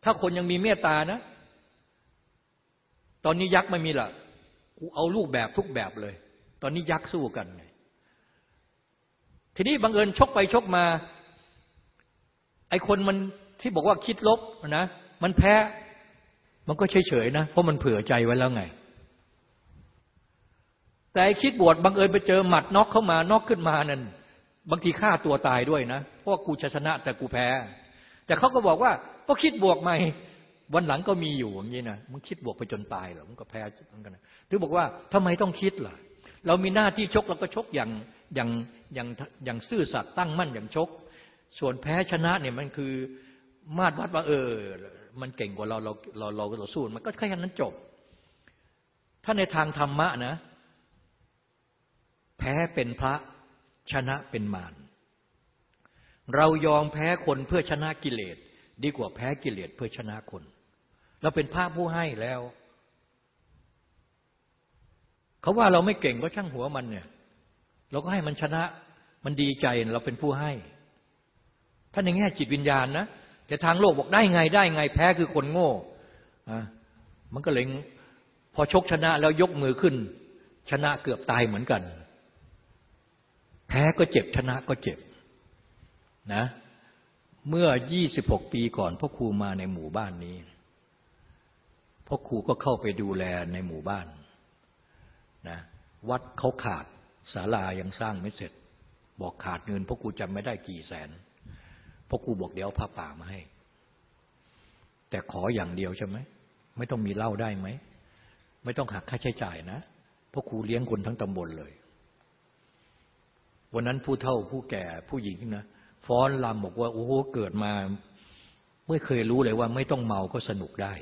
ถ้าคนยังมีเมตตานะ ตอนนี้ยักษ์ไม่มีละกูเอาลูกแบบทุกแบบเลย ตอนนี้ยักษ์สู้กันไงทีนี้บังเอิญชกไปชกมา ไอคนมันที่บอกว่าคิดลบนะมันแพ้ มันก็เฉยๆนะ เพราะมันเผื่อใจไว้แล้วไง แต่คิดบวชบังเอิญไปเจอหมัดน็อกเข้ามานอกขึ้นมานั่นบางทีฆ่าตัวตายด้วยนะเพราะกูชนะแต่กูแพ้ แต่เขาก็บอกว่าก็คิดบวกใหม่ วันหลังก็มีอยู่อย่างนี้นะมึงคิดบวกไปจนตายเหรอมึงก็แพ้เหมือนกันถึงบอกว่าทำไมต้องคิดล่ะ เรามีหน้าที่ชกเราก็ชกอย่างอย่างอย่างอย่างซื่อสัตย์ตั้งมั่นอย่างชก ส่วนแพ้ชนะเนี่ยมันคือมาตรวัดว่า เออ มันเก่งกว่าเราเราเราเราเราสู้มันก็แค่นั้นจบ ถ้าในทางธรรมะนะ แพ้เป็นพระชนะเป็นมารเรายอมแพ้คนเพื่อชนะกิเลส ดีกว่าแพ้กิเลสเพื่อชนะคน เราเป็นพระผู้ให้แล้ว เขาว่าเราไม่เก่งก็ช่างหัวมันเนี่ย เราก็ให้มันชนะ มันดีใจเราเป็นผู้ให้ ท่านในแง่จิตวิญญาณนะแต่ทางโลกบอกได้ไงได้ไงแพ้คือคนโง่อะมันก็เลยพอชกชนะแล้วยกมือขึ้น ชนะเกือบตายเหมือนกัน แพ้ก็เจ็บชนะก็เจ็บนะ เมื่อ 26 ปีก่อนพ่อครูมาในหมู่บ้านนี้ พ่อครูก็เข้าไปดูแลในหมู่บ้านนะวัดเขาขาดศาลายังสร้างไม่เสร็จ บอกขาดเงินพ่อครูจำไม่ได้กี่แสนพ่อครูบอกเดี๋ยวพระป่ามาให้ แต่ขออย่างเดียวใช่ไหมไม่ต้องมีเหล้าได้ไหมไม่ต้องหักค่าใช้จ่ายนะพ่อครูเลี้ยงคนทั้งตำบลเลย วันนั้นผู้เฒ่าผู้แก่ผู้หญิงนะฟ้อนลำบอกว่าโอ้โหเกิดมา ไม่เคยรู้เลยว่าไม่ต้องเมาก็สนุกได้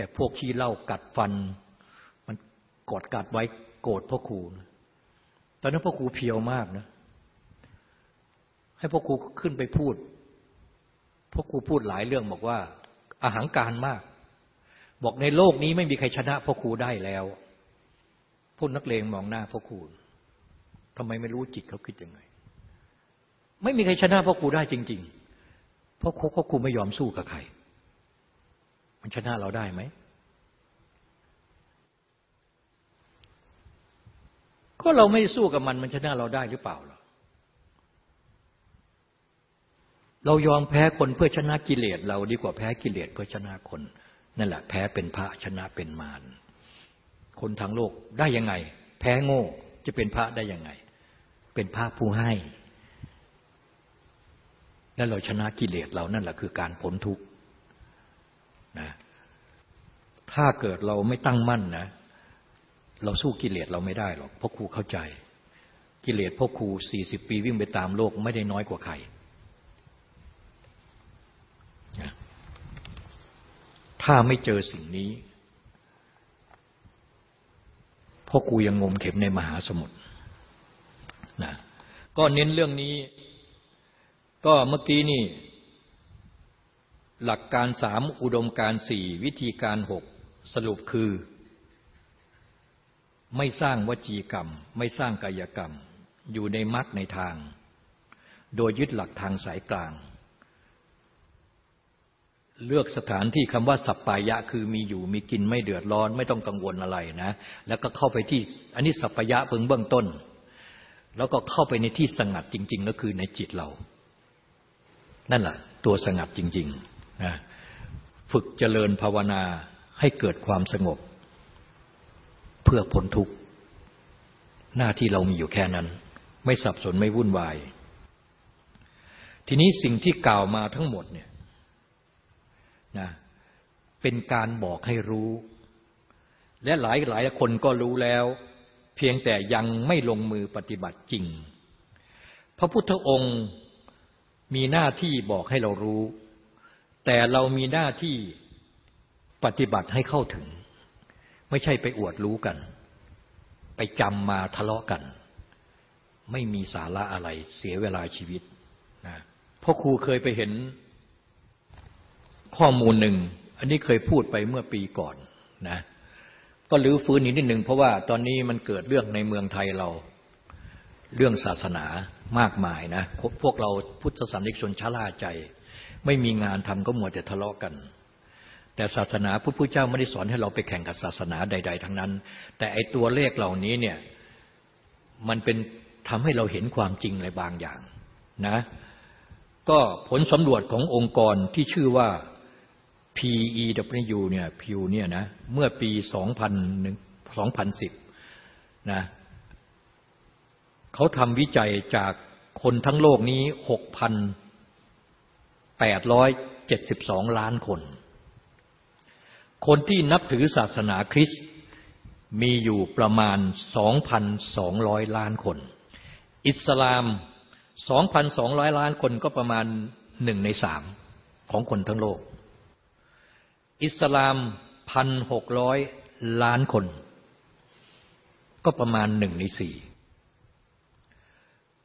แต่พวกที่เล่ากัดฟัน มันกอดกัดไว้โกรธพ่อครูตอนนั้นพ่อครูเพียวมากนะ ให้พ่อครูขึ้นไปพูดพ่อครูพูดหลายเรื่องบอกว่า อาหารการมาก บอกในโลกนี้ไม่มีใครชนะพ่อครูได้แล้วพวกนักเลงมองหน้าพ่อครูทำไมไม่รู้จิตเขาคิดยังไง ไม่มีใครชนะพ่อครูได้จริง ๆ เพราะพ่อครูไม่ยอมสู้กับใคร มันชนะเราได้ไหม ก็เราไม่สู้กับมัน มันชนะเราได้หรือเปล่าล่ะเรายอมแพ้คนเพื่อชนะกิเลสเราดีกว่าแพ้กิเลสเพื่อชนะคน นั่นแหละ แพ้เป็นพระชนะเป็นมารคนทางโลกได้ยังไง แพ้โง่จะเป็นพระได้ยังไง เป็นพระผู้ให้ แล้วเราชนะกิเลสเรานั่นแหละคือการพ้นทุกข์ นะถ้าเกิดเราไม่ตั้งมั่นนะ เราสู้กิเลสเราไม่ได้หรอกเพราะครูเข้าใจ กิเลสพวกครูสี่สิบปีวิ่งไปตามโลกไม่ได้น้อยกว่าใครถ้าไม่เจอสิ่งนี้พ่อกูยังงมเข็มในมหาสมุทรนะก็เน้นเรื่องนี้ ก็เมื่อกี้นี่ หลักการสามอุดมการสี่วิธีการหกสรุปคือ ไม่สร้างวจีกรรม ไม่สร้างกายกรรม อยู่ในมรรคในทาง โดยยึดหลักทางสายกลาง เลือกสถานที่คำว่าสัปปายะคือมีอยู่มีกินไม่เดือดร้อน ไม่ต้องกังวลอะไรนะ แล้วก็เข้าไปที่อันนี้สัปปายะเพิ่งเบื้องต้น แล้วก็เข้าไปในที่สงัดจริง ๆ ก็คือในจิตเรา นั่นแหละตัวสงัดจริง ๆ นะฝึกเจริญภาวนาให้เกิดความสงบ เพื่อพ้นทุกข์ หน้าที่เรามีอยู่แค่นั้น ไม่สับสนไม่วุ่นวาย ทีนี้สิ่งที่กล่าวมาทั้งหมดเนี่ยนะเป็นการบอกให้รู้ และหลายหลายคนก็รู้แล้ว เพียงแต่ยังไม่ลงมือปฏิบัติจริง พระพุทธองค์มีหน้าที่บอกให้เรารู้ แต่เรามีหน้าที่ปฏิบัติให้เข้าถึง ไม่ใช่ไปอวดรู้กัน ไปจำมาทะเลาะกัน ไม่มีสาระอะไรเสียเวลาชีวิตนะพ่อครูเคยไปเห็นข้อมูลหนึ่ง อันนี้เคยพูดไปเมื่อปีก่อนนะ ก็ลื้อฟื้นนิดหนึ่งเพราะว่าตอนนี้มันเกิดเรื่องในเมืองไทยเราเรื่องศาสนามากมายนะ พวกเราพุทธศาสนิกชนชราใจ ไม่มีงานทำก็มัวแต่ทะเลาะกัน แต่ศาสนาพุทธเจ้าไม่ได้สอนให้เราไปแข่งกับศาสนาใด ๆ ทั้งนั้น แต่ไอตัวเลขเหล่านี้เนี่ยมันเป็นทำให้เราเห็นความจริงอะไรบางอย่างนะก็ผลสำรวจขององค์กรที่ชื่อว่า PEW เนี่ย พิวเนี่ยนะเมื่อปี 2000 2010นะเขาทำวิจัยจากคนทั้งโลกนี้ 872ล้านคน คนที่นับถือศาสนาคริสต์มีอยู่ประมาณ 2,200 ล้านคน อิสลาม 2,200 ล้านคนก็ประมาณหนึ่งในสามของคนทั้งโลก อิสลามพันหกร้อยล้านคน ก็ประมาณหนึ่งในสี่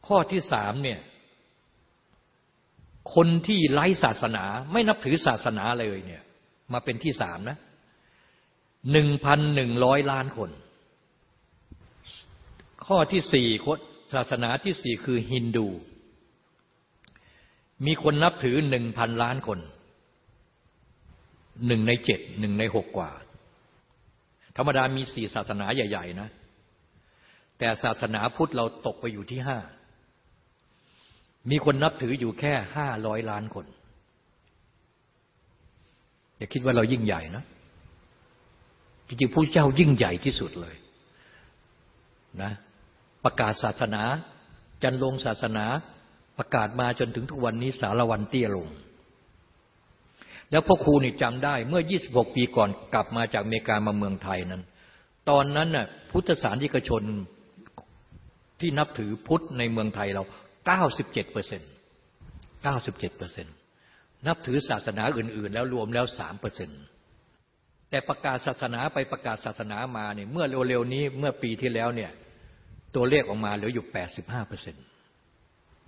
ข้อที่สามเนี่ย คนที่ไร้ศาสนา ไม่นับถือศาสนาเลยเนี่ย มาเป็นที่สามนะหนึ่งพันหนึ่งร้อยล้านคน ข้อที่สี่ศาสนาที่สี่คือฮินดู มีคนนับถือหนึ่งพันล้านคนหนึ่งในเจ็ดหนึ่งในหกกว่า ธรรมดามีสี่ศาสนาใหญ่ ๆ นะ แต่ศาสนาพุทธเราตกไปอยู่ที่ห้า มีคนนับถืออยู่แค่ห้าร้อยล้านคน อย่าคิดว่าเรายิ่งใหญ่นะจริงๆพระเจ้ายิ่งใหญ่ที่สุดเลยนะประกาศศาสนา จรรโลงศาสนา ประกาศมาจนถึงทุกวันนี้สาละวันเตี้ยลง แล้วพ่อครูนี่จำได้เมื่อ 26 ปีก่อนกลับมาจากอเมริกามาเมืองไทยนั้น ตอนนั้นน่ะพุทธศาสนิกชนที่นับถือพุทธในเมืองไทยเรา 97เจ็ดเปอร์เซ็นต์97เจ็ดเปอร์เซ็นต์นับถือศาสนาอื่น ๆ แล้วรวมแล้ว3เปอร์เซ็นต์แต่ประกาศศาสนาไปประกาศศาสนามาเนี่ยเมื่อเร็วๆนี้เมื่อปีที่แล้วเนี่ยตัวเลขออกมาเหลืออยู่85เปอร์เซ็นต์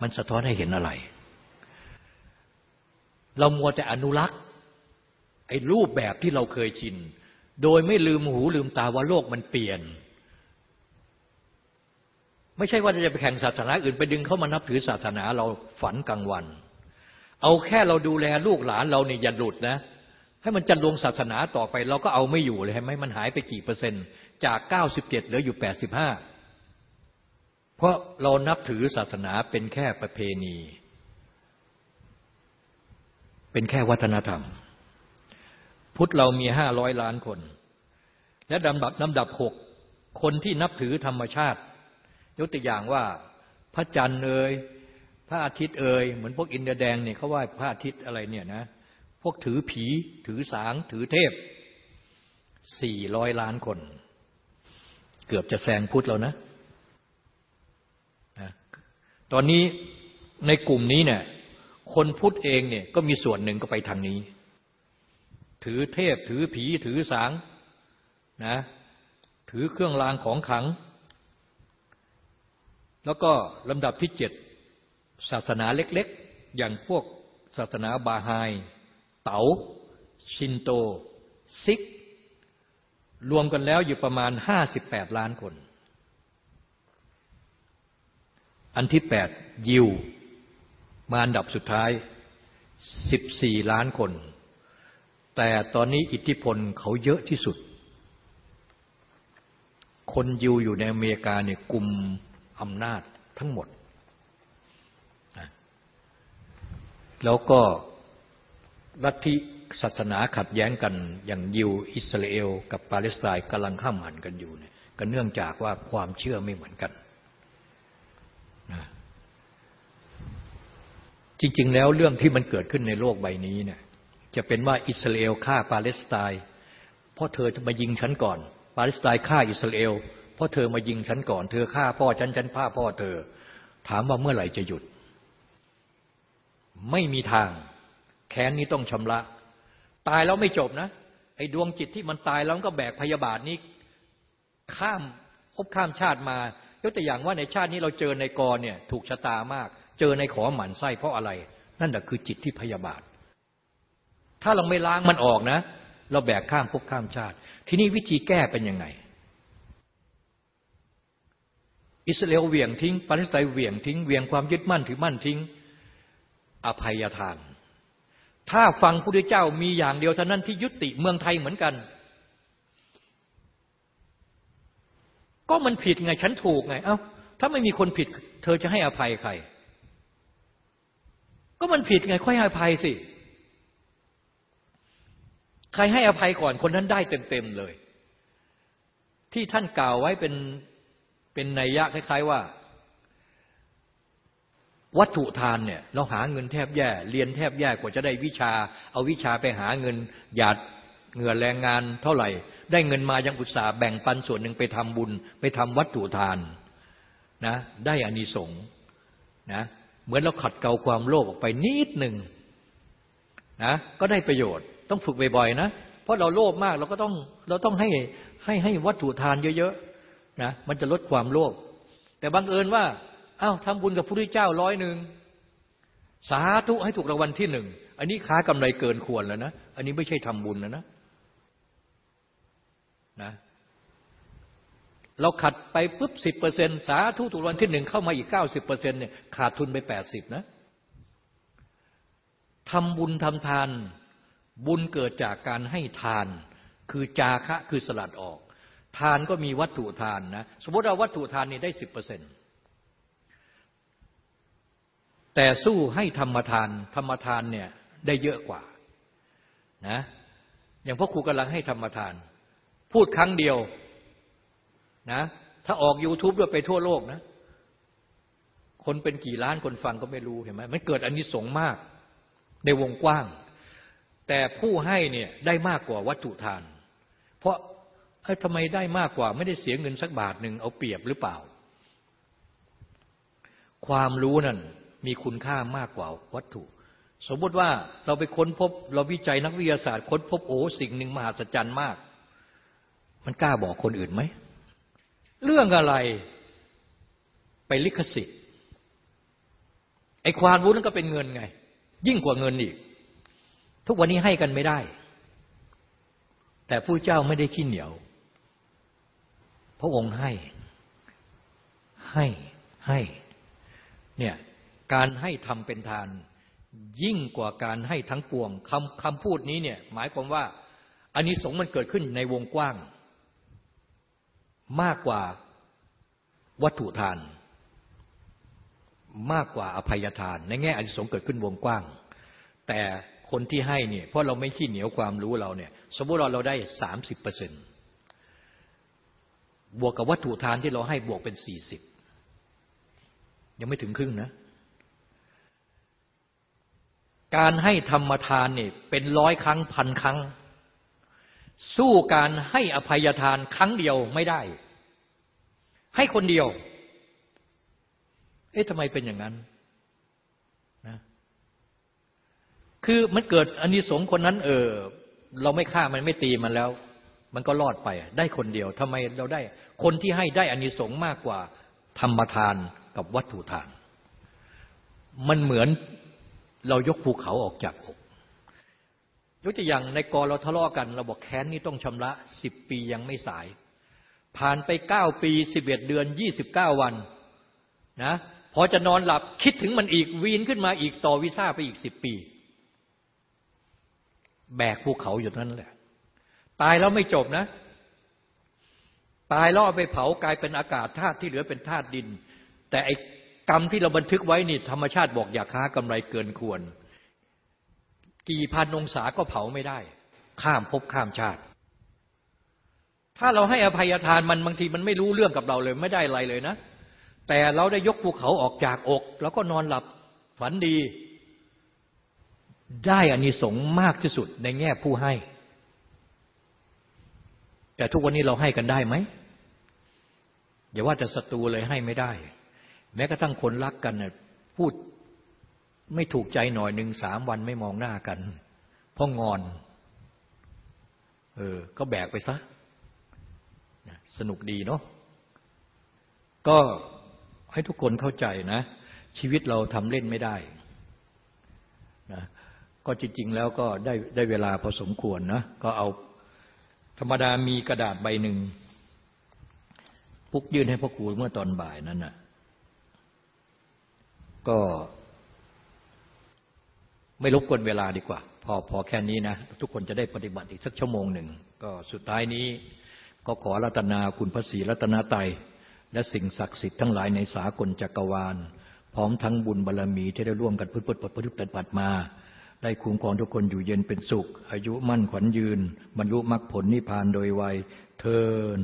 มันสะท้อนให้เห็นอะไร เรามัวแต่อนุรักษ์ไอ้รูปแบบที่เราเคยชิน โดยไม่ลืมหูลืมตาว่าโลกมันเปลี่ยน ไม่ใช่ว่าจะไปแข่งศาสนาอื่นไปดึงเข้ามานับถือศาสนาเราฝันกลางวัน เอาแค่เราดูแลลูกหลานเราเนี่ยอย่าหลุดนะ ให้มันจันลงศาสนาต่อไป เราก็เอาไม่อยู่เลยใช่ไหมมันหายไปกี่เปอร์เซ็นต์จากเก้าสิบเจ็ดเหลืออยู่แปดสิบห้าเพราะเรานับถือศาสนาเป็นแค่ประเพณี เป็นแค่วัฒนธรรม พุทธเรามีห้าร้อยล้านคน และลำดับลำดับหกคนที่นับถือธรรมชาติ ยกตัวอย่างว่าพระจันทร์เอ่ยพระอาทิตย์เอ่ยเหมือนพวกอินเดียแดงเนี่ยเขาไหว่าพระอาทิตย์อะไรเนี่ยนะพวกถือผีถือสางถือเทพสี่ร้อยล้านคน เกือบจะแซงพุทธแล้วนะ ตอนนี้ในกลุ่มนี้เนี่ยคนพุทธเองเนี่ยก็มีส่วนหนึ่งก็ไปทางนี้ ถือเทพถือผีถือสางนะถือเครื่องรางของขัง แล้วก็ลำดับที่เจ็ดศาสนาเล็กๆ อย่างพวกศาสนาบาไฮเต๋า ชินโต ซิก รวมกันแล้วอยู่ประมาณห้าสิบแปดล้านคน อันที่แปดยิว มาอันดับสุดท้ายสิบสี่ล้านคน แต่ตอนนี้อิทธิพลเขาเยอะที่สุด คนยิวอยู่ในอเมริกาเนี่ยกลุ่ม อำนาจทั้งหมด แล้วก็ลัทธิศาสนาขัดแย้งกันอย่างยิวอิสราเอล กับปาเลสไตน์กำลังข้ามหันกันอยู่เนี่ยก็เนื่องจากว่าความเชื่อไม่เหมือนกันจริง ๆ แล้วเรื่องที่มันเกิดขึ้นในโลกใบนี้เนี่ยจะเป็นว่าอิสราเอลฆ่าปาเลสไตน์เพราะเธอจะมายิงฉันก่อน ปาเลสไตน์ฆ่าอิสราเอล เพราะเธอมายิงฉันก่อน เธอฆ่าพ่อฉันฉันฆ่าพ่อเธอ ถามว่าเมื่อไหร่จะหยุด ไม่มีทาง แค้นนี้ต้องชำระ ตายแล้วไม่จบนะ ไอ้ดวงจิตที่มันตายแล้วก็แบกพยาบาทนี้ ข้ามพบข้ามชาติมายกตัวอย่างว่าในชาตินี้เราเจอในกรเนี่ย ถูกชะตามาก เจอในขอหมันไส้เพราะอะไร นั่นแหะคือจิตที่พยาบาท ถ้าเราไม่ล้างมันออกนะ เราแบกข้ามภพข้ามชาติ ทีนี้วิธีแก้เป็นยังไง อิสราเอลเหวี่ยงทิ้งปาเลสไตน์เหวี่ยงทิ้งเหวี่ยงความยึดมั่นถือมั่นทิ้ง อภัยทาน ถ้าฟังพระพุทธเจ้ามีอย่างเดียวเท่านั้นที่ยุติเมืองไทยเหมือนกัน ก็มันผิดไงฉันถูกไง เอา้าถ้าไม่มีคนผิด เธอจะให้อภัยใคร ก็มันผิดไง ค่อยให้อภัยสิใครให้อภัยก่อนคนนั้นได้เต็มๆเลย ที่ท่านกล่าวไว้เป็น เป็นนัยยะคล้าย ๆว่า วัตถุทานเนี่ยเราหาเงินแทบแย่ เรียนแทบแย่กว่าจะได้วิชา เอาวิชาไปหาเงินหยาดเหงื่อแรงงานเท่าไหร่ ได้เงินมายังอุตสาห์แบ่งปันส่วนหนึ่งไปทำบุญ ไปทำวัตถุทานนะได้อานิสงส์นะเหมือนเราขัดเกลาความโลภออกไปนิดหนึ่งนะก็ได้ประโยชน์ต้องฝึกบ่อยๆนะ เพราะเราโลภมากเราก็ต้องเราต้องให้ให้ให้วัตถุทานเยอะๆ นะมันจะลดความโลภแต่บังเอิญว่าอ้าวทำบุญกับพระพุทธเจ้าร้อยหนึ่งสาธุให้ถูกรางวัลที่หนึ่งอันนี้ค้ากำไรเกินควรแล้วนะ อันนี้ไม่ใช่ทำบุญแล้วนะนะเราขัดไปปุ๊บสิบเปอร์เซ็นสาธุถูกวันที่หนึ่งเข้ามาอีกเก้าสิบเปอร์เซ็นเนี่ยขาดทุนไปแปดสิบนะทำบุญทำทาน บุญเกิดจากการให้ทาน คือจาคะคือสลัดออก ทานก็มีวัตถุทานนะ สมมติเราวัตถุทานนี่ได้สิบเปอร์เซ็นตแต่สู้ให้ธรรมทาน ธรรมทานเนี่ยได้เยอะกว่านะอย่างพ่อครูกำลังให้ธรรมทาน พูดครั้งเดียวนะถ้าออก YouTube ด้วยไปทั่วโลกนะ คนเป็นกี่ล้านคนฟังก็ไม่รู้เห็นไหมมันเกิดอันนิสงมาก ในวงกว้าง แต่ผู้ให้เนี่ยได้มากกว่าวัตถุทาน เพราะ ทำไมได้มากกว่า ไม่ได้เสียเงินสักบาทหนึ่งเอาเปรียบหรือเปล่า ความรู้นั่นมีคุณค่ามากกว่าวัตถุ สมมติว่าเราไปค้นพบ เราวิจัยนักวิทยาศาสตร์ค้นพบโอ้สิ่งหนึ่งมหัศจรรย์มาก มันกล้าบอกคนอื่นไหม เรื่องอะไรไปลิขสิทธิ์ ไอ้ความรู้นั่นก็เป็นเงินไง ยิ่งกว่าเงินอีก ทุกวันนี้ให้กันไม่ได้ แต่ผู้เจ้าไม่ได้ขี้เหนียว พระองค์ให้ ให้ให้เนี่ยการให้ทำเป็นทาน ยิ่งกว่าการให้ทั้งปวงคำคำพูดนี้เนี่ยหมายความว่าอันนี้สงมันเกิดขึ้นในวงกว้าง มากกว่าวัตถุทาน มากกว่าอภัยทาน ในแง่อนิสงส์เกิดขึ้นวงกว้าง แต่คนที่ให้เนี่ยเพราะเราไม่ขี้เหนียวความรู้เราเนี่ย สมมติเราเราได้สามสิบเปอร์เซ็นต์ บวกกับวัตถุทานที่เราให้บวกเป็นสี่สิบยังไม่ถึงครึ่งนะ การให้ธรรมทานเนี่ยเป็นร้อยครั้งพันครั้ง สู้การให้อภัยทานครั้งเดียวไม่ได้ ให้คนเดียว เอ๊ะทำไมเป็นอย่างนั้นนะคือมันเกิดอนนิสงส์คนนั้น เออ เราไม่ฆ่ามันไม่ตีมันแล้ว มันก็รอดไปได้คนเดียวทำไมเราได้ คนที่ให้ได้อนนิสงส์มากกว่าธรรมทานกับวัตถุทาน มันเหมือนเรายกภูเขาออกจากอก ยกตัวอย่างในกอเราทะเลาะกัน เราบอกแค้นนี่ต้องชำระสิบปียังไม่สาย ผ่านไปเก้าปีสิบเอ็ดเดือนยี่สิบเก้าวันนะพอจะนอนหลับคิดถึงมันอีกวีนขึ้นมาอีกต่อวิซ่าไปอีกสิบปี แบกภูเขาอยู่นั้นแหละ ตายแล้วไม่จบนะ ตายแล้วเอาไปเผากลายเป็นอากาศธาตุที่เหลือเป็นธาตุดิน แต่ไอ้กรรมที่เราบันทึกไว้นี่ธรรมชาติบอกอย่าค้ากำไรเกินควร กี่พันองศาก็เผาไม่ได้ ข้ามภพข้ามชาติ ถ้าเราให้อภัยทานมันบางทีมันไม่รู้เรื่องกับเราเลยไม่ได้อะไรเลยนะ แต่เราได้ยกภูเขาออกจากอก แล้วก็นอนหลับฝันดี ได้อานิสงส์มากที่สุดในแง่ผู้ให้ แต่ทุกวันนี้เราให้กันได้ไหมอย่าว่าแต่ศัตรูเลยให้ไม่ได้ แม้กระทั่งคนรักกันเนี่ยพูดไม่ถูกใจหน่อยหนึ่งสามวันไม่มองหน้ากันเพราะงอน เออ ก็แบกไปซะ สนุกดีเนาะก็ให้ทุกคนเข้าใจนะ ชีวิตเราทำเล่นไม่ได้นะก็จริง ๆ แล้วก็ได้ได้เวลาพอสมควรนะ ก็เอา ธรรมดามีกระดาษใบหนึ่งพุกยื่นให้พ่อครูเมื่อตอนบ่ายนั้นน่ะ ก็ไม่รบกวนเวลาดีกว่า พอพอแค่นี้นะ ทุกคนจะได้ปฏิบัติอีกสักชั่วโมงหนึ่ง ก็สุดท้ายนี้ ก็ขอรัตนาคุณพระศรีรัตนาไตและสิ่งศักดิ์สิทธิ์ทั้งหลายในสากลจักรวาล พร้อมทั้งบุญบารรมีที่ได้ร่วมกันพุทธปฏิบัติปฏิบัติมา ได้คุ้มครองทุกคนอยู่เย็นเป็นสุข อายุมั่นขวัญยืน บรรลุมรรคผลนิพพานโดยไวยเทิน